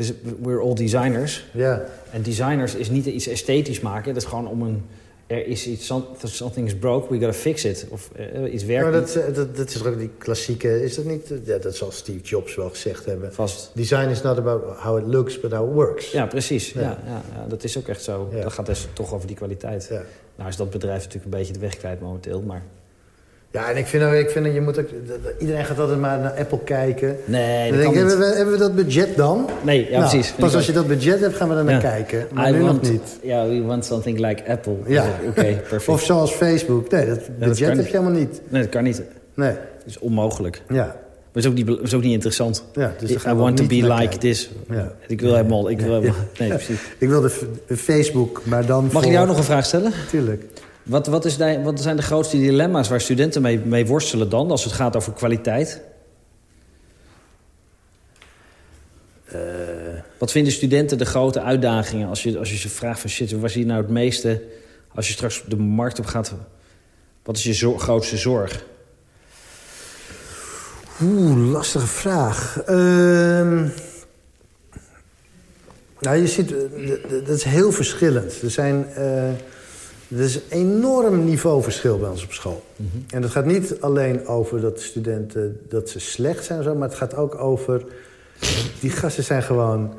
we're all designers.
Ja.
En designers is niet iets esthetisch maken. Dat is gewoon om een... Er is iets... some- Something is broke, we gotta fix it. Of eh, iets
Ja,
werkt
maar
niet.
dat, eh, dat, dat is ook die klassieke... Is dat niet... Ja, dat zal Steve Jobs wel gezegd hebben.
Vast.
Design is not about how it looks, but how it works.
Ja, precies. Ja.
Ja.
Ja, ja, dat is ook echt zo. Dat gaat dus toch over die kwaliteit. Nou is dat bedrijf natuurlijk een beetje de weg kwijt momenteel. Maar
Ja, en ik vind, ik vind dat je moet ook... Iedereen gaat altijd maar naar Apple kijken.
Nee, dat
denk
kan
ik,
niet.
hebben, we, hebben we dat budget dan?
Nee, ja,
Nou,
precies.
Pas als je dat budget hebt, gaan we er naar
Ja.
kijken. Maar
I
nu
want,
nog niet.
Ja, we want something like Apple.
Ja.
Oké, perfect.
Of zoals Facebook. Nee, dat budget heb
niet.
je helemaal niet.
Nee, dat kan niet. Dat
Nee,
is onmogelijk.
ja.
Maar het is ook niet, is ook niet interessant.
ja dus
I
gaan we
want to be like
kijken.
this.
Ja.
Ik wil helemaal... Ik wil helemaal nee, precies.
Ik wilde f- Facebook, maar dan
Mag
voor...
ik jou nog een vraag stellen?
Tuurlijk.
Wat, wat, is de, wat zijn de grootste dilemma's waar studenten mee, mee worstelen dan... als het gaat over kwaliteit?
Eh,
Wat vinden studenten de grote uitdagingen als je, als je ze vraagt van... shit, waar zie je nou het meeste... als je straks de markt op gaat... wat is je grootste zorg?
Oeh, lastige vraag. Ehm nou, je ziet, eh, dat is heel verschillend. Er, zijn, eh, er is een enorm niveauverschil bij ons op school. En dat gaat niet alleen over dat studenten dat ze slecht zijn, zo, maar het gaat ook over... Die gasten zijn gewoon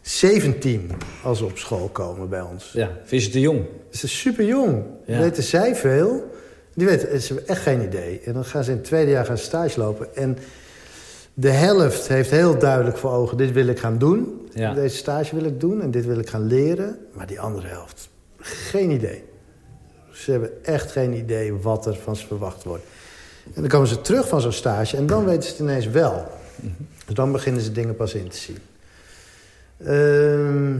17 als ze op school komen bij ons.
Ja, vind je ze te jong?
Ze zijn super jong.
Ja.
Weten zij veel? Die weten, ze hebben echt geen idee. En dan gaan ze in het tweede jaar gaan stage lopen. En de helft heeft heel duidelijk voor ogen... dit wil ik gaan doen.
Ja.
Deze stage wil ik doen en dit wil ik gaan leren. Maar die andere helft, geen idee. Ze hebben echt geen idee wat er van ze verwacht wordt. En dan komen ze terug van zo'n stage en dan weten ze het ineens wel. Dus dan beginnen ze dingen pas in te zien. Ehm,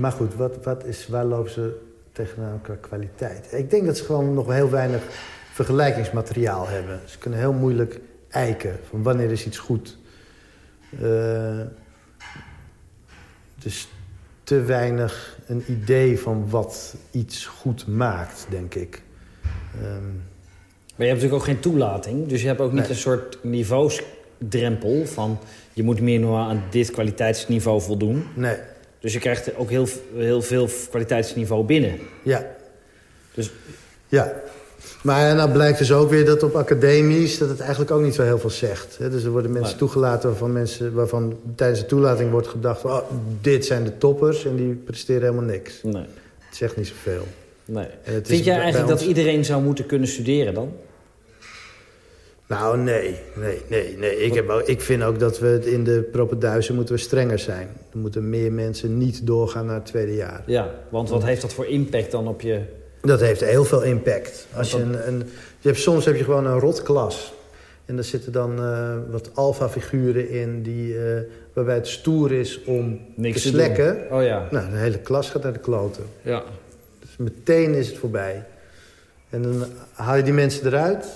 maar goed, wat, wat is, waar lopen ze tegenaan qua kwaliteit? Ik denk dat ze gewoon nog heel weinig vergelijkingsmateriaal hebben. Ze kunnen heel moeilijk eiken van wanneer is iets goed. Eh, dus te weinig een idee van wat iets goed maakt, denk ik. Ehm,
Maar je hebt natuurlijk ook geen toelating. Dus je hebt ook niet
Nee.
een soort niveausdrempel van... je moet meer nog aan dit kwaliteitsniveau voldoen.
nee,
Dus je krijgt ook heel, heel veel kwaliteitsniveau binnen.
ja.
Dus
Ja, maar nou blijkt dus ook weer dat op academisch... dat het eigenlijk ook niet zo heel veel zegt. Dus er worden mensen toegelaten waarvan, mensen, waarvan tijdens de toelating wordt gedacht... van, oh, dit zijn de toppers en die presteren helemaal niks.
nee,
Het zegt niet zoveel.
nee. Vind jij eigenlijk
ons-
dat iedereen zou moeten kunnen studeren dan?
Nou, nee, nee, nee. nee. Ik, heb ook, ik vind ook dat we het in de propenduizen moeten we strenger zijn. Er moeten meer mensen niet doorgaan naar het tweede jaar.
Ja, want wat heeft dat voor impact dan op je...
Dat heeft heel veel impact. Als je een, een, je hebt, soms heb je gewoon een rotklas. En daar zitten dan eh, wat alfa-figuren in... Die, eh, waarbij het stoer is om
Niks
te slekken.
Oh ja.
Nou, de hele klas gaat naar de kloten.
Ja.
Dus meteen is het voorbij. En dan haal je die mensen eruit...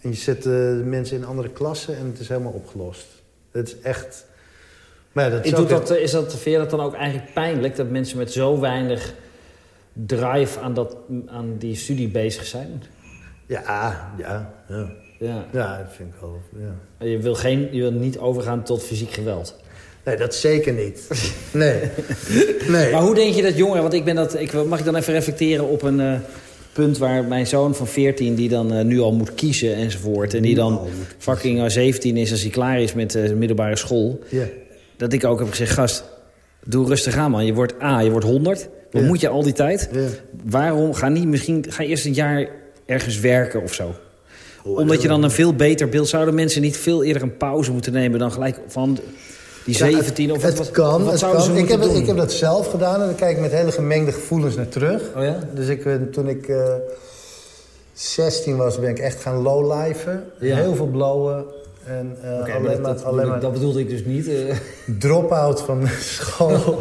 en je zet de mensen in andere klassen... en het is helemaal opgelost. Het is echt... Maar ja, dat is ook
dat, is dat, vind je dat dan ook eigenlijk pijnlijk... dat mensen met zo weinig drive aan, dat, aan die studie bezig zijn?
Ja, ja, ja.
Ja.
Ja, dat vind ik wel. Ja.
Je wil, geen, je wil niet overgaan tot fysiek geweld.
Nee, dat zeker niet. Nee. nee.
Maar hoe denk je dat jongeren... want ik ben dat, ik, mag ik dan even reflecteren op een eh, punt... waar mijn zoon van 14 die dan eh, nu al moet kiezen enzovoort... en die dan fucking eh, 17 is als hij klaar is met eh, de middelbare school... Dat ik ook heb gezegd... gast, doe rustig aan man. Je wordt A, je wordt 100.
Ja.
moet je al die tijd?
Ja.
Waarom ga niet misschien... ga eerst een jaar ergens werken of zo?
Oh,
Omdat je dan een veel beter beeld... zouden mensen niet veel eerder een pauze moeten nemen... dan gelijk van die
Ja,
17
het,
of
het
wat,
kan.
wat
het kan. Ik, heb,
doen?
ik heb dat zelf gedaan en dan kijk ik met hele gemengde gevoelens naar terug.
Oh ja?
Dus ik, eh, toen ik eh 16 was, ben ik echt gaan lowlifen.
Ja.
Heel veel blowen. En eh, alleen,
dat,
maar,
dat,
alleen
bedoel-
maar
dat bedoelde ik dus niet. eh.
drop-out van school.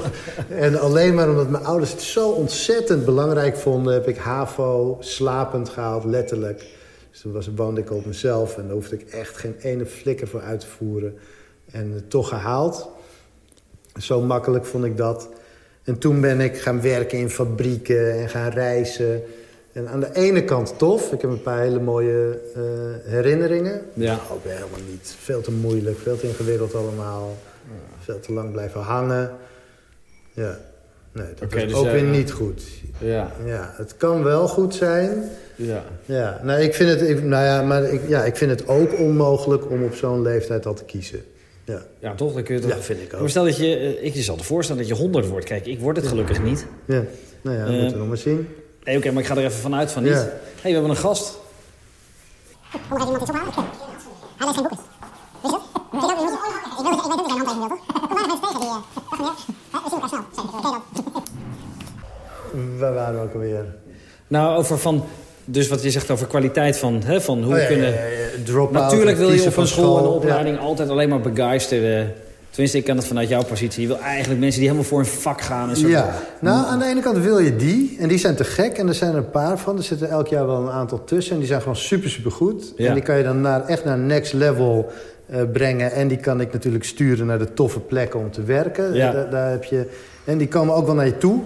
en alleen maar omdat mijn ouders het zo ontzettend belangrijk vonden... heb ik HAVO slapend gehaald, letterlijk. Dus toen was, woonde ik op mezelf en daar hoefde ik echt geen ene flikker voor uit te voeren. En het toch gehaald. Zo makkelijk vond ik dat. En toen ben ik gaan werken in fabrieken en gaan reizen. En aan de ene kant tof. Ik heb een paar hele mooie eh, herinneringen.
Ja.
Maar ook weer helemaal niet. Veel te moeilijk, veel te ingewikkeld allemaal. Veel te lang blijven hangen. Ja. Nee, dat is
dus
ook
jij-
weer niet goed.
Ja,
Ja, het kan wel goed zijn.
ja.
Ja, nou, ik vind het, ik- nou ja, maar ik, ja, ik vind het ook onmogelijk om op zo'n leeftijd al te kiezen. Ja,
ja, toch? Dan kun je toch...
ja vind ik ook.
Maar stel dat je... eh, Ik je zal te voorstellen dat je 100 wordt. Kijk, ik word het gelukkig niet.
Ja, nou ja,
Eh,
moeten we nog maar zien.
Nee, oké, maar ik ga er even vanuit van niet.
Ja.
hey, we hebben een gast.
Hoe gaat iemand iets ophalen? Hij leest geen boeken. Weet je? Ik weet dat hij een handtekening wil, toch? Kom maar even tegen die... We zien elkaar snel.
Waar waren we ook alweer?
Nou, over van... Dus wat je zegt over kwaliteit van, hè, van hoe
Oh, ja,
kunnen...
ja, ja,
Natuurlijk wil je op een school en opleiding altijd alleen maar begeisteren. Tenminste, ik kan het vanuit jouw positie. Je wil eigenlijk mensen die helemaal voor een vak gaan. En zo.
Ja, nou aan de ene kant wil je die. En die zijn te gek. En er zijn er een paar van. Er zitten elk jaar wel een aantal tussen. En die zijn gewoon super, super goed.
Ja.
En die kan je dan naar, echt naar next level eh, brengen. En die kan ik natuurlijk sturen naar de toffe plekken om te werken.
Ja.
Daar, daar heb je, en die komen ook wel naar je toe.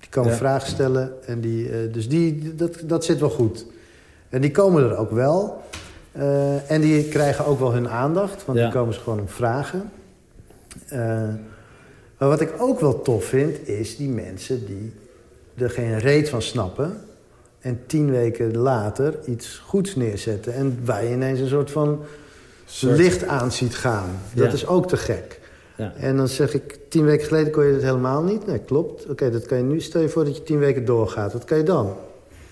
Die komen
Ja.
vragen stellen. En die, eh, dus die, dat, dat zit wel goed. En die komen er ook wel. Eh, en die krijgen ook wel hun aandacht. Want die komen ze gewoon om vragen. Eh, maar wat ik ook wel tof vind, is die mensen die er geen reet van snappen. En tien weken later iets goeds neerzetten. En waar je ineens een soort van licht aan ziet gaan. Dat
Ja.
is ook te gek.
Ja.
En dan zeg ik, tien weken geleden kon je dat helemaal niet. Nee, klopt. Oké, dat kan je nu. Stel je voor dat je tien weken doorgaat. Wat kan je dan?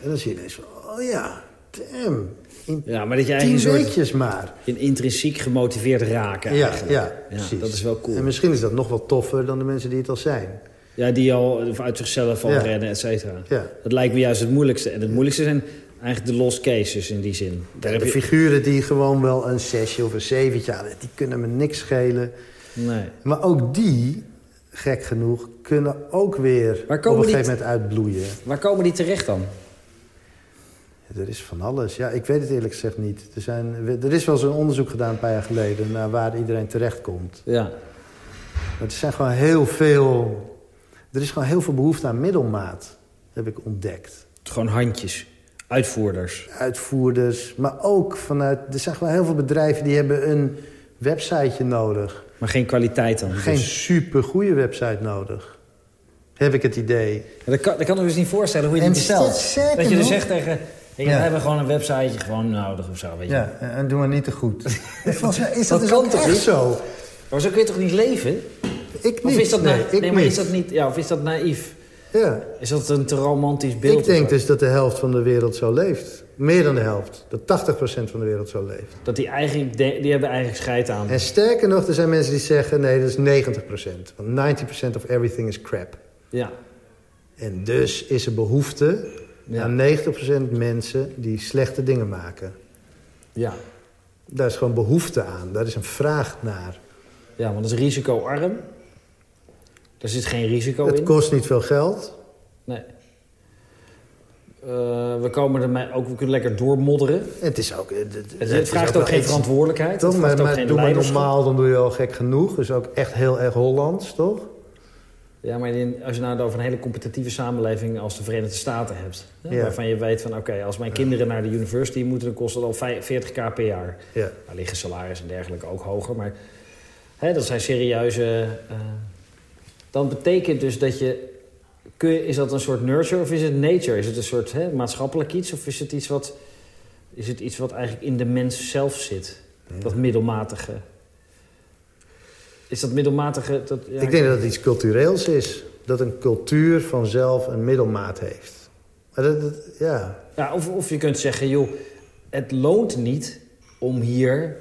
En dan zie je ineens van, oh ja, damn. In
Ja, maar dat je
tien weekjes maar.
in intrinsiek gemotiveerd raken
Ja,
eigenlijk.
ja, precies.
dat is wel cool.
En misschien is dat nog wel toffer dan de mensen die het al zijn.
Ja, die al uit zichzelf al
Ja.
rennen, et cetera.
Ja.
Dat lijkt me juist het moeilijkste. En het moeilijkste zijn eigenlijk de lost cases in die zin. Daar heb
de
je...
figuren die gewoon wel een zesje of een zeventje hadden... die kunnen me niks schelen.
Nee.
Maar ook die, gek genoeg, kunnen ook weer op een gegeven moment uitbloeien.
Waar komen die terecht dan?
Er is van alles. Ja, ik weet het eerlijk gezegd niet. Er, zijn, er is wel zo'n onderzoek gedaan een paar jaar geleden... naar waar iedereen terechtkomt.
Ja.
Maar er zijn gewoon heel veel... Er is gewoon heel veel behoefte aan middelmaat, heb ik ontdekt.
Gewoon handjes. Uitvoerders.
Uitvoerders, maar ook vanuit... Er zijn gewoon heel veel bedrijven die hebben een websiteje nodig.
Maar geen kwaliteit dan.
Geen
Dus-
super goede website nodig. Heb ik het idee.
Ja, dat, kan, dat kan ik me dus niet voorstellen hoe je
En
bestelt.
sterker
Dat je dus zegt tegen... Ja. We hebben gewoon een websiteje gewoon nodig of zo, weet je.
Ja, en doe maar niet te goed. Volgens mij is
Dat
dat, dus
kan toch
echt
niet?
zo?
Maar zo kun je toch niet leven?
Ik
Of
niet.
is dat,
nee, ik
nee, maar
niet.
is dat niet... Ja, of is dat naïef?
Ja.
Is dat een te romantisch beeld?
Ik
of
denk dus dat de helft van de wereld zo leeft. Meer dan de helft. Dat 80% van de wereld zo leeft.
Dat die eigenlijk... die hebben eigenlijk scheid aan.
En sterker nog, er zijn mensen die zeggen... nee, dat is 90%. Want 90% of everything is crap.
Ja.
En dus is er behoefte
Ja.
aan 90% mensen die slechte dingen maken.
Ja.
Daar is gewoon behoefte aan. Daar is een vraag naar.
Ja, want dat is risicoarm. Er zit geen risico
Het
in.
kost niet veel geld.
Nee. Eh, we komen ermee ook... We kunnen lekker doormodderen.
Het, is ook, het, het-
Het,
het
vraagt ook geen
iets-
verantwoordelijkheid.
Toch?
Het
Maar,
ook
maar
geen
doe maar normaal, dan doe je al gek genoeg. Dus ook echt heel erg Hollands, toch?
Ja, maar als je nou het over een hele competitieve samenleving als de Verenigde Staten hebt... Hè,
Ja.
waarvan je weet van, oké, als mijn kinderen naar de university moeten... dan kost dat al vij- 40k per jaar.
Ja.
Nou liggen salaris en dergelijke ook hoger, maar hè, dat zijn serieuze... eh, dan betekent dus dat je... Kun je, is dat een soort nurture of is het nature? Is het een soort hè, maatschappelijk iets of is het iets wat... Is het iets wat eigenlijk in de mens zelf zit? Dat middelmatige. Is dat middelmatige... Dat, ja,
Ik denk dat het iets cultureels is. Dat een cultuur vanzelf een middelmaat heeft. Maar dat, dat- ja.
Ja, of, of je kunt zeggen, joh, het loont niet om hier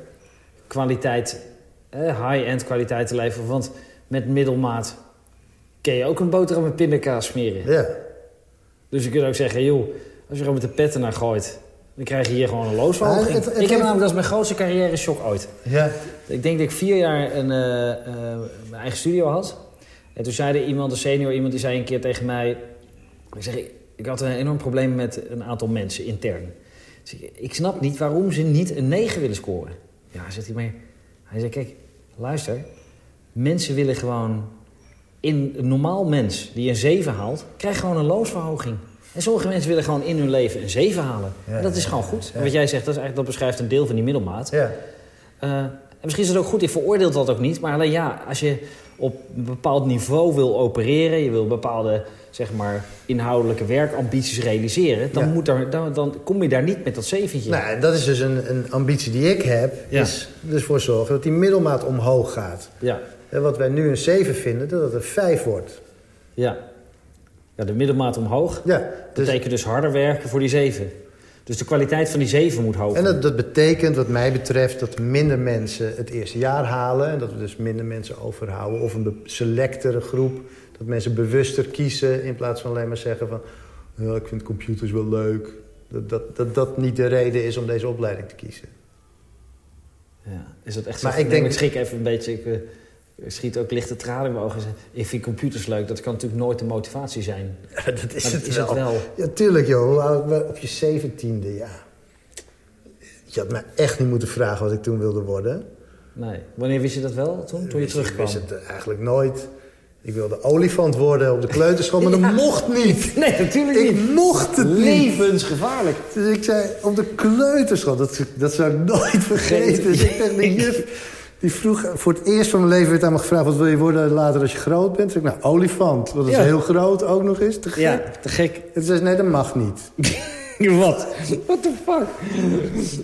kwaliteit, eh, high-end kwaliteit te leveren. Want met middelmaat kun je ook een boterham met pindakaas smeren.
ja.
Dus je kunt ook zeggen, joh, als je gewoon met de petten naar gooit... dan krijg je hier gewoon een loonsverhoging. Ik heb namelijk, dat is mijn grootste carrière shock ooit.
ja.
Ik denk dat ik vier jaar een, eh, eh, mijn eigen studio had. En toen zei er iemand, een senior iemand, die zei een keer tegen mij... Ik zeg, ik, ik had een enorm probleem met een aantal mensen intern. Dus ik, ik snap niet waarom ze niet een 9 willen scoren. Ja, zegt hij, maar... Hij zei, kijk, luister. Mensen willen gewoon... In een normaal mens die een 7 haalt, krijgt gewoon een loonsverhoging. En sommige mensen willen gewoon in hun leven een 7 halen.
Ja,
en dat is gewoon goed. En wat jij zegt, dat, is eigenlijk, dat beschrijft een deel van die middelmaat.
ja.
Eh, en misschien is het ook goed, ik veroordeel dat ook niet. Maar alleen ja, als je op een bepaald niveau wil opereren... je wil bepaalde zeg maar, inhoudelijke werkambities realiseren... Dan,
Ja.
moet daar, dan, dan kom je daar niet met dat zeventje.
Nou, dat is dus een, een ambitie die ik heb.
Ja.
Is dus voor zorgen dat die middelmaat omhoog gaat.
Ja,
En wat wij nu een 7 vinden, dat het een 5 wordt.
ja. Ja, de middelmaat omhoog
Ja, dus,
betekent dus harder werken voor die zeven. Dus de kwaliteit van die zeven moet hoger.
En dat, dat betekent, wat mij betreft, dat minder mensen het eerste jaar halen. En dat we dus minder mensen overhouden. Of een selectere groep. Dat mensen bewuster kiezen in plaats van alleen maar zeggen van... Ja, ik vind computers wel leuk. Dat dat, dat dat niet de reden is om deze opleiding te kiezen.
Ja, is dat echt zo?
Maar ik denk-
ik schrik even een beetje. Ik, eh, ik schiet ook lichte tranen in mijn ogen. Ik vind computers leuk. Dat kan natuurlijk nooit de motivatie zijn.
Ja, dat is,
Maar
het,
is
wel.
het wel.
Ja, tuurlijk joh. Ben- Op je zeventiende, ja. Je had me echt niet moeten vragen wat ik toen wilde worden.
Nee. Wanneer wist je dat wel toen? Toen je
Ik
terugkwam?
wist het eigenlijk nooit. Ik wilde olifant worden op de kleuterschool, maar dat mocht niet.
Nee, natuurlijk
Ik
niet.
mocht het niet.
Levensgevaarlijk.
Dus ik zei, op de kleuterschool, dat, dat zou ik nooit vergeten. Dus ik tegen de juf, die vroeg, voor het eerst van mijn leven werd aan me gevraagd... wat wil je worden later als je groot bent? Toen zei ik, nou, olifant. Want dat is heel groot ook nog eens, te gek.
Ja, te gek.
En zei ze, nee, dat mag niet.
Wat? What the fuck?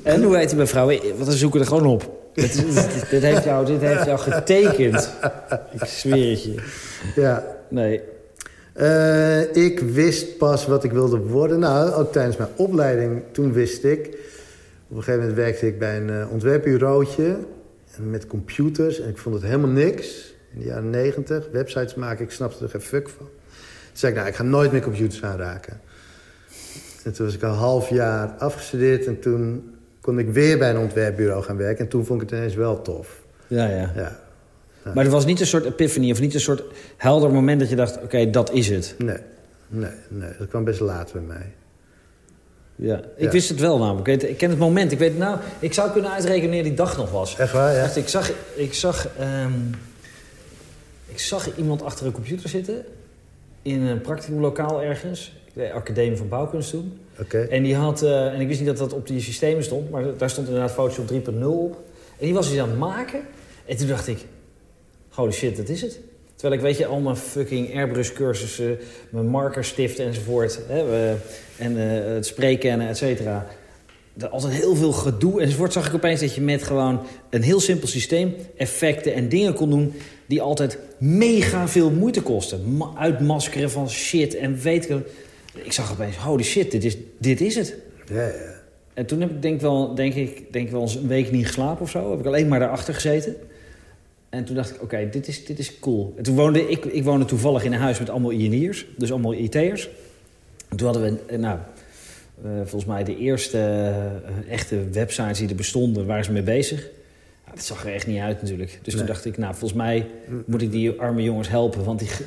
En hoe heet die mevrouw? Want we zoeken er gewoon op. Dit, dit, dit heeft jou, dit heeft jou getekend. Ik zweer het je.
Ja.
Nee.
Eh, ik wist pas wat ik wilde worden. Nou, ook tijdens mijn opleiding, toen wist ik... Op een gegeven moment werkte ik bij een ontwerpbureautje... Met computers. En ik vond het helemaal niks. In de jaren negentig. Websites maken, ik snapte er geen fuck van. Toen zei ik, nou, ik ga nooit meer computers aanraken. En toen was ik een half jaar afgestudeerd. En toen kon ik weer bij een ontwerpbureau gaan werken. En toen vond ik het ineens wel tof.
Ja, ja.
Ja,
Maar er was niet een soort epiphany of niet een soort helder moment dat je dacht... oké, dat is het.
nee, nee, nee. Dat kwam best laat bij mij.
Ja. Ik
Ja.
wist het wel namelijk. Ik, weet, ik ken het moment. Ik weet, nou, ik zou kunnen uitrekenen wanneer die dag nog was.
Echt waar, ja?
Echt, ik zag, ik, zag, ehm, ik zag iemand achter een computer zitten... in een practicumlokaal ergens. Deed Academie van Bouwkunst toen.
Oké.
En die had, eh, en ik wist niet dat dat op die systemen stond, maar daar stond inderdaad Photoshop 3.0 op. En die was iets aan het maken. En toen dacht ik, holy shit, dat is het. Terwijl ik, weet je, al mijn fucking Airbrush cursussen, mijn markerstift enzovoort. Hè, we- en eh, het spreken, et cetera. Er altijd heel veel gedoe enzovoort. Zag ik opeens dat je met gewoon een heel simpel systeem effecten en dingen kon doen die altijd mega veel moeite kosten. Ma- uitmaskeren van shit en weet ik. Ik zag opeens, holy shit, dit is, dit is het.
Ja, ja.
En toen heb ik denk, wel, denk ik denk wel eens een week niet geslapen of zo. Heb ik alleen maar daarachter gezeten. En toen dacht ik, oké, dit, is, dit is cool. En toen woonde ik, ik woonde toevallig in een huis met allemaal INI'ers. Dus allemaal IT'ers. En toen hadden we, eh, nou, eh, volgens mij de eerste eh, echte websites die er bestonden, waren ze mee bezig. Ja, dat zag er echt niet uit natuurlijk. Dus toen dacht ik, nou, volgens mij moet ik die arme jongens helpen. Want die...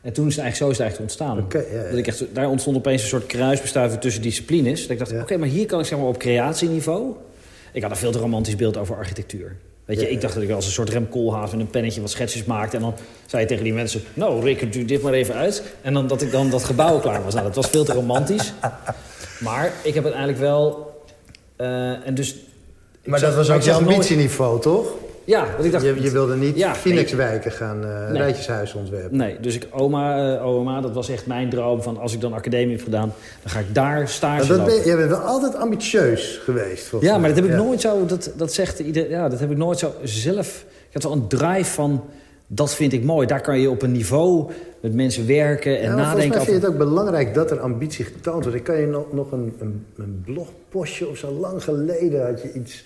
En toen is het eigenlijk zo is het eigenlijk ontstaan.
Oké, ja, ja.
Dat ik echt, daar ontstond opeens een soort kruisbestuiving tussen disciplines. Dat ik dacht, oké, maar hier kan ik zeg maar op creatieniveau... Ik had een veel te romantisch beeld over architectuur. Weet je, ik dacht dat ik als een soort Rem Koolhaas met een pennetje wat schetsjes maakte. En dan zei je tegen die mensen, nou, reken u dit maar even uit. En dan dat ik dan dat gebouw klaar was. Nou, dat was veel te romantisch. Maar ik heb uiteindelijk wel... eh, en dus,
Maar dat was ook je
nooit-
ambitieniveau, toch?
Ja, want ik dacht...
Je, je wilde niet
Ja,
Phoenixwijken gaan uh,
Nee.
rijtjeshuis ontwerpen.
Nee, dus ik, oma, eh, oma, dat was echt mijn droom. Van als ik dan academie heb gedaan, dan ga ik daar stage
Maar dat ben, jij bent wel altijd ambitieus geweest,
Ja, maar dat heb ik
Ja.
nooit zo. Dat, dat zegt ieder, ja, dat heb ik nooit zo zelf. Ik had wel een drive van. Dat vind ik mooi. Daar kan je op een niveau met mensen werken en
Ja, maar volgens
nadenken.
mij vind je het ook belangrijk dat er ambitie getoond wordt. Ik kan je nog, nog een, een, een blogpostje of zo lang geleden had je iets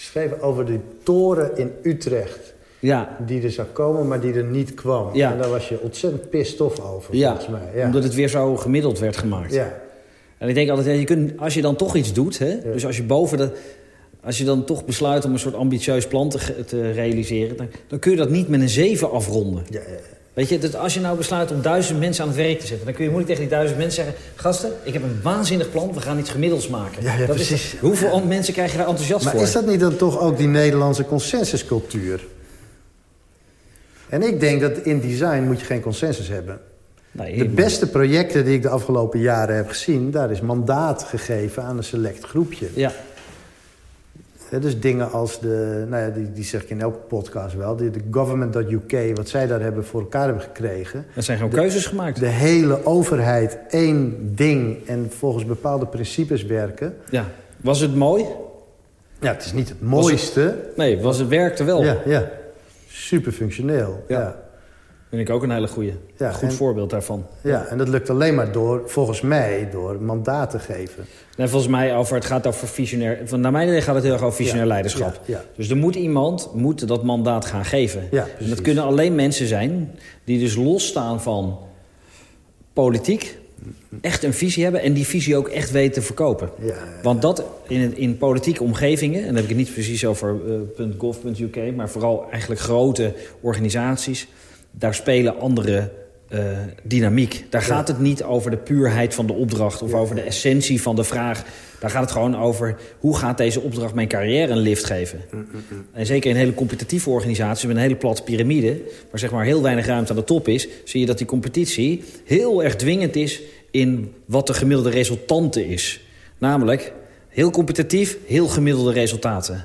geschreven over de toren in Utrecht.
Ja,
Die er zou komen, maar die er niet kwam.
Ja.
En daar was je ontzettend pissed off over,
ja,
volgens mij. Ja.
omdat het weer zo gemiddeld werd gemaakt.
ja.
En ik denk altijd, je kunt, als je dan toch iets doet, hè, dus als je boven de, als je dan toch besluit om een soort ambitieus plan te, realiseren, dan, dan kun je dat niet met een 7 afronden.
Ja, ja.
Weet je, dat als je nou besluit om duizend mensen aan het werk te zetten... dan kun je moeilijk tegen die duizend mensen zeggen... gasten, ik heb een waanzinnig plan, we gaan iets gemiddelds maken.
Ja, ja,
dat
precies.
Is, hoeveel mensen krijg je daar enthousiast
Maar
voor?
is dat niet dan toch ook die Nederlandse consensuscultuur? En ik denk dat in design moet je geen consensus hebben.
Nee,
De
maar-
beste projecten die ik de afgelopen jaren heb gezien... daar is mandaat gegeven aan een select groepje.
Ja,
dus dingen als de... Nou ja, die, die zeg ik in elke podcast wel. De, de government.uk, wat zij daar hebben voor elkaar hebben gekregen.
er zijn gewoon keuzes gemaakt.
De hele overheid één ding en volgens bepaalde principes werken.
Ja. Was het mooi?
Ja, het is niet het mooiste.
Nee, was het werkte wel.
Ja, ja. Super functioneel.
Ja.
Ja.
Vind ik ook een hele goede.
Ja,
Goed
en-
voorbeeld daarvan.
Ja, en dat lukt alleen maar door, volgens mij, door mandaat te geven.
Nee, volgens mij over, het gaat over visionair... Van, naar mijn idee gaat het heel erg over visionair
Ja,
leiderschap.
ja.
Dus er moet iemand moet dat mandaat gaan geven.
Ja,
en dat kunnen alleen mensen zijn die dus losstaan van politiek... echt een visie hebben en die visie ook echt weten te verkopen.
Ja,
Want dat in, in politieke omgevingen... en dan heb ik het niet precies over eh, .gov.uk... maar vooral eigenlijk grote organisaties... daar spelen andere eh, dynamiek. Daar gaat het niet over de puurheid van de opdracht... of over de essentie van de vraag. Daar gaat het gewoon over... hoe gaat deze opdracht mijn carrière een lift geven? En zeker in hele competitieve organisaties... met een hele platte piramide... waar zeg maar heel weinig ruimte aan de top is... zie je dat die competitie heel erg dwingend is... in wat de gemiddelde resultante is. Namelijk heel competitief, heel gemiddelde resultaten.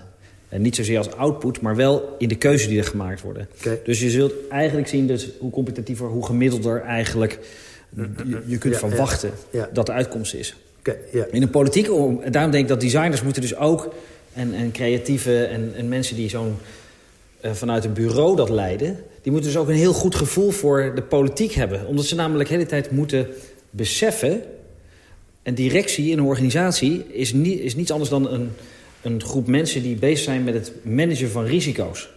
En niet zozeer als output, maar wel in de keuzes die er gemaakt worden. Dus je zult eigenlijk zien dus hoe competitiever, hoe gemiddelder eigenlijk... je, je kunt
Ja,
verwachten
Ja.
dat de uitkomst is.
Ja.
In de politiek, om- daarom denk ik dat designers moeten dus ook... en, en creatieven en, en mensen die zo'n eh, vanuit een bureau dat leiden... die moeten dus ook een heel goed gevoel voor de politiek hebben. Omdat ze namelijk de hele tijd moeten beseffen... en directie in een organisatie is, niet, is niets anders dan een, een groep mensen... die bezig zijn met het managen van risico's.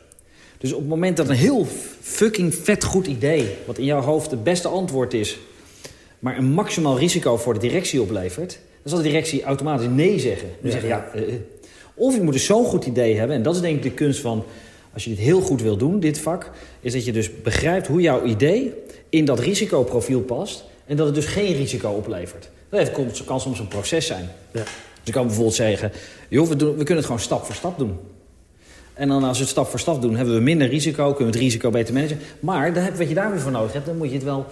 Dus op het moment dat een heel fucking vet goed idee... wat in jouw hoofd het beste antwoord is maar een maximaal risico voor de directie oplevert... dan zal de directie automatisch nee zeggen. Die
Ja.
zeggen ja... eh, eh. of je moet dus zo'n goed idee hebben... en dat is denk ik de kunst van... als je dit heel goed wil doen, dit vak... is dat je dus begrijpt hoe jouw idee in dat risicoprofiel past... en dat het dus geen risico oplevert. Dat heeft, kan- kan soms een proces zijn.
Ja.
Dus ik kan bijvoorbeeld zeggen... joh, we, doen, we kunnen het gewoon stap voor stap doen. En dan als we het stap voor stap doen, hebben we minder risico... kunnen we het risico beter managen. Maar dan heb, wat je daar weer voor nodig hebt, dan moet je het wel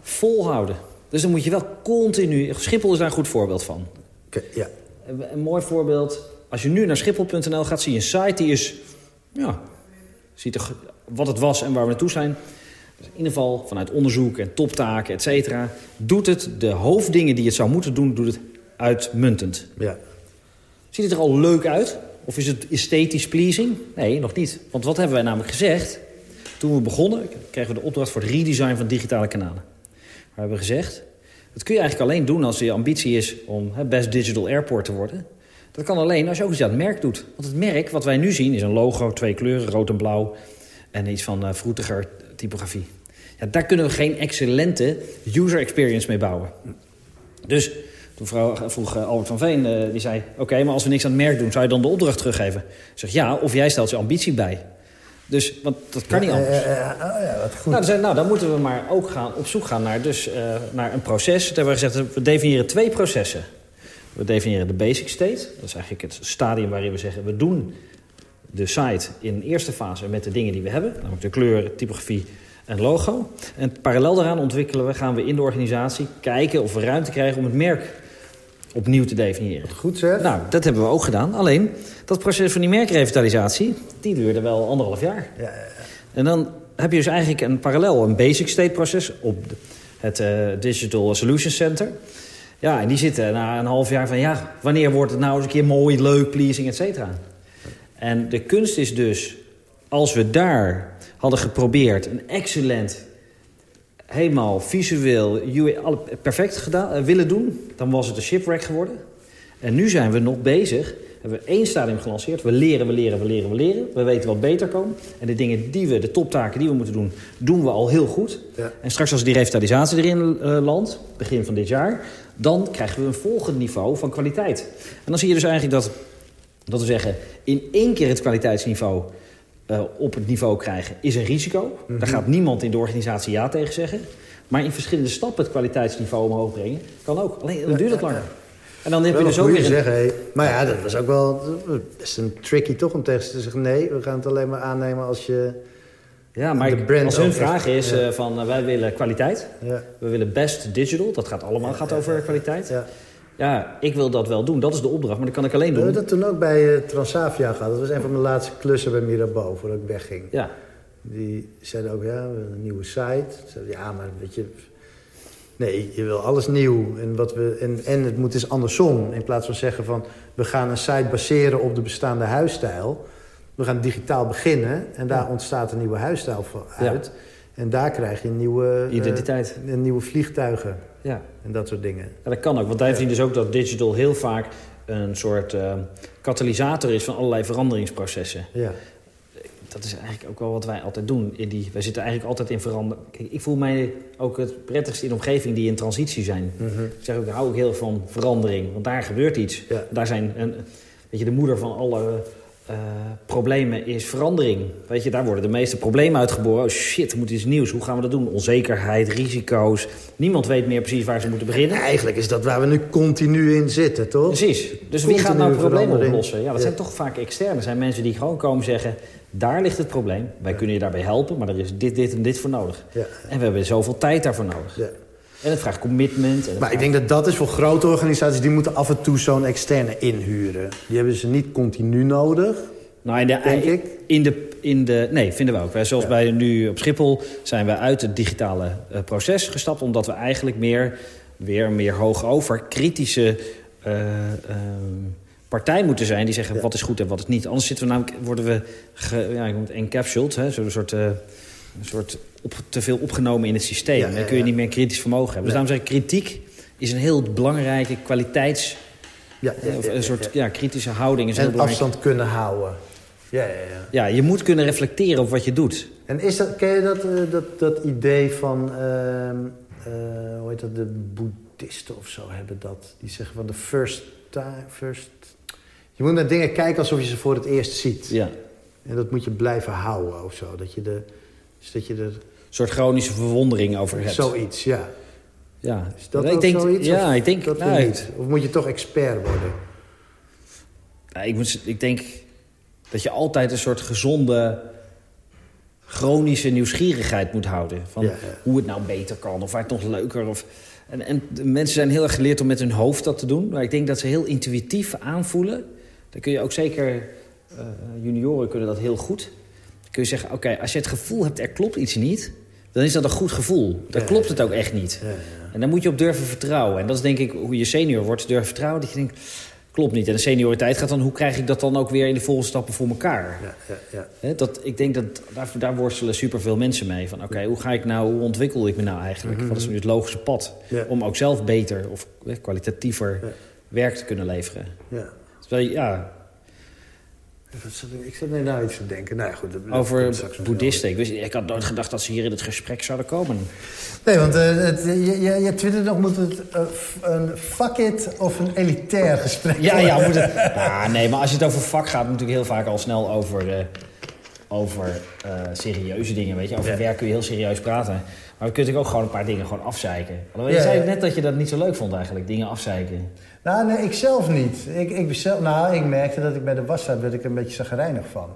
volhouden. Dus dan moet je wel continu... Schiphol is daar een goed voorbeeld van.
Ja.
Een, een mooi voorbeeld... Als je nu naar schiphol.nl gaat, zie je een site die is... Ja, ziet er, wat het was en waar we naartoe zijn. Dus in ieder geval vanuit onderzoek en toptaken, et cetera... doet het de hoofddingen die het zou moeten doen, doet het uitmuntend.
ja.
Ziet het er al leuk uit? Of is het esthetisch pleasing? Nee, nog niet. Want wat hebben wij namelijk gezegd? Toen we begonnen, kregen we de opdracht voor het redesign van digitale kanalen. We hebben gezegd, dat kun je eigenlijk alleen doen als je ambitie is om hè, best digital airport te worden. Dat kan alleen als je ook iets aan het merk doet. Want het merk wat wij nu zien is een logo, twee kleuren, rood en blauw... en iets van eh vroetiger typografie. Ja, daar kunnen we geen excellente user experience mee bouwen. Dus toen vrouw- vroeg eh, Albert van Veen, eh, die zei... oké, maar als we niks aan het merk doen, zou je dan de opdracht teruggeven? Ik zeg, ja, of jij stelt je ambitie bij. Dus, want dat kan niet
Eh,
anders.
eh, eh, oh ja, wat goed.
Nou, zei, nou, dan moeten we maar ook gaan op zoek gaan naar, dus, eh, naar een proces. Toen hebben we gezegd, we definiëren twee processen. We definiëren de basic state. Dat is eigenlijk het stadium waarin we zeggen... we doen de site in een eerste fase met de dingen die we hebben. Namelijk de kleur, typografie en logo. En parallel daaraan ontwikkelen we, gaan we in de organisatie kijken of we ruimte krijgen om het merk opnieuw te definiëren.
Goed zeg.
Nou, dat hebben we ook gedaan. Alleen, dat proces van die merkrevitalisatie, die duurde wel anderhalf jaar.
Ja.
En dan heb je dus eigenlijk een parallel, een basic state proces op het eh, Digital Solutions Center. Ja, en die zitten na een half jaar van, ja, wanneer wordt het nou eens een keer mooi, leuk, pleasing, et cetera. En de kunst is dus, als we daar hadden geprobeerd een excellent, helemaal visueel, perfect gedaan, eh, willen doen, dan was het een shipwreck geworden. En nu zijn we nog bezig. Hebben we één stadium gelanceerd. We leren, we leren, we leren, we leren. We weten wat beter kan. En de dingen die we, de toptaken die we moeten doen, doen we al heel goed.
Ja.
En straks als die revitalisatie erin eh, landt, begin van dit jaar... dan krijgen we een volgend niveau van kwaliteit. En dan zie je dus eigenlijk dat, dat we zeggen... in één keer het kwaliteitsniveau eh, op het niveau krijgen is een risico. Daar gaat niemand in de organisatie ja tegen zeggen. Maar in verschillende stappen het kwaliteitsniveau omhoog brengen... kan ook. Alleen dan duurt het langer. En dan heb je dus ook weer... een-
zeg, hé. Maar ja, dat was ook wel best een tricky toch om tegen ze te zeggen... nee, we gaan het alleen maar aannemen als je...
Ja, maar
de brand
als hun vraag is
ja.
eh, van eh, wij willen kwaliteit.
Ja,
We willen best digital. Dat gaat allemaal gaat over kwaliteit.
Ja.
Ik wil dat wel doen. Dat is de opdracht. Maar dat kan ik alleen
We hebben
doen.
dat toen ook bij eh, Transavia gehad. Dat was een van mijn laatste klussen bij Mirabeau voordat ik wegging.
Ja,
Die zeiden ook, ja, we hebben een nieuwe site. Ik zei, ja, maar weet je... Nee, je wil alles nieuw. En, wat we, en, en het moet dus andersom. In plaats van zeggen van... we gaan een site baseren op de bestaande huisstijl. We gaan digitaal beginnen. En daar ontstaat een nieuwe huisstijl voor
Ja.
uit. En daar krijg je nieuwe, eh,
Identiteit.
en nieuwe vliegtuigen
Ja.
en dat soort dingen.
Ja, dat kan ook. Want wij zien dus ook dat digital heel vaak een soort eh, katalysator is van allerlei veranderingsprocessen.
Ja,
Dat is eigenlijk ook wel wat wij altijd doen. In die, wij zitten eigenlijk altijd in verandering. Ik voel mij ook het prettigst in omgeving die in transitie zijn.
Mhm.
Ik zeg ook, ik hou ook heel van verandering. Want daar gebeurt iets.
Ja.
Daar zijn, een, weet je, de moeder van alle eh, problemen is verandering. Weet je, daar worden de meeste problemen uitgeboren. Oh shit, er moet iets nieuws. Hoe gaan we dat doen? Onzekerheid, risico's. Niemand weet meer precies waar ze moeten beginnen.
Eigenlijk is dat waar we nu continu in zitten, toch?
Precies. Dus wie gaat nou problemen oplossen? Ja, dat
Ja.
zijn toch vaak externe. Dat zijn mensen die gewoon komen zeggen... daar ligt het probleem. Wij kunnen je daarbij helpen, maar er is dit, dit en dit voor nodig.
Ja.
En we hebben zoveel tijd daarvoor nodig. En het vraagt commitment.
Maar ik denk dat dat is voor grote organisaties... die moeten af en toe zo'n externe inhuren. Die hebben ze niet continu nodig.
Nou, in de,
Denk ik.
In de, in de, nee, vinden we ook. Wij, zoals
Ja.
bij nu op Schiphol zijn we uit het digitale eh, proces gestapt... omdat we eigenlijk meer, weer meer hoog over kritische eh, ehm, partij moeten zijn... die zeggen
Ja.
wat is goed en wat is niet. Anders zitten we namelijk, worden we ge, ja, encapsuled, hè, zo'n soort... een soort op, te veel opgenomen in het systeem.
Ja, ja,
Dan kun je niet meer kritisch vermogen hebben. Dus daarom zeg ik, kritiek is een heel belangrijke kwaliteits... Of een soort ja, kritische houding is heel
En
belangrijk.
afstand kunnen houden. Ja, ja, ja.
Ja, je moet kunnen reflecteren op wat je doet.
En is dat, ken je dat, eh, dat, dat idee van... ehm, eh, hoe heet dat? De boeddhisten of zo hebben dat. Die zeggen van de first time... First... Je moet naar dingen kijken alsof je ze voor het eerst ziet.
Ja.
En dat moet je blijven houden of zo. Dat je, de, dus dat je er...
Een soort chronische verwondering over hebt.
Zoiets, ja.
Ja.
Is dat
ik denk,
zoiets?
Ja, ik denk...
dat
nou,
niet? Of moet je toch expert worden?
nou, ik, moet, ik denk dat je altijd een soort gezonde... chronische nieuwsgierigheid moet houden. Van
Ja, ja.
hoe het nou beter kan. Of waar het nog leuker... Of, en, en mensen zijn heel erg geleerd om met hun hoofd dat te doen. Maar ik denk dat ze heel intuïtief aanvoelen. Dan kun je ook zeker... eh, junioren kunnen dat heel goed. Dan kun je zeggen, oké, als je het gevoel hebt... er klopt iets niet... dan is dat een goed gevoel. Dan
Ja.
klopt het ook echt niet.
Ja, ja.
En daar moet je op durven vertrouwen. En dat is denk ik hoe je senior wordt, durven vertrouwen. Dat je denkt, klopt niet. En de senioriteit gaat dan, hoe krijg ik dat dan ook weer in de volgende stappen voor elkaar?
Ja, ja, ja.
Hè, dat, ik denk dat daar, daar worstelen superveel mensen mee. Van oké, hoe ga ik nou, hoe ontwikkel ik me nou eigenlijk? Wat is nu het logische pad? Om ook zelf beter of kwalitatiever werk te kunnen leveren.
ja.
Terwijl, ja,
ik- zat net nou iets te denken. Nou ja, goed, dat-
over boeddhisten. Ik, wist, ik had nooit gedacht dat ze hier in het gesprek zouden komen.
Nee, want eh, het, je, je, je twittert nog, moet het eh, een fuck it of een elitair gesprek
Ja,
worden?
ja, moet het... Ja, nee, maar als je het over vak gaat, natuurlijk heel vaak al snel over, eh, over eh, serieuze dingen, weet je. Over
Ja.
werk kun je heel serieus praten. Maar we kunnen natuurlijk ook gewoon een paar dingen gewoon afzeiken. Alhoewel, je
Ja,
zei
ja.
net dat je dat niet zo leuk vond eigenlijk, dingen afzeiken.
Nou, nee, ik zelf niet. Ik, ik, zelf, nou, ik merkte dat ik bij de wasstraat werd ik er een beetje zagrijnig van.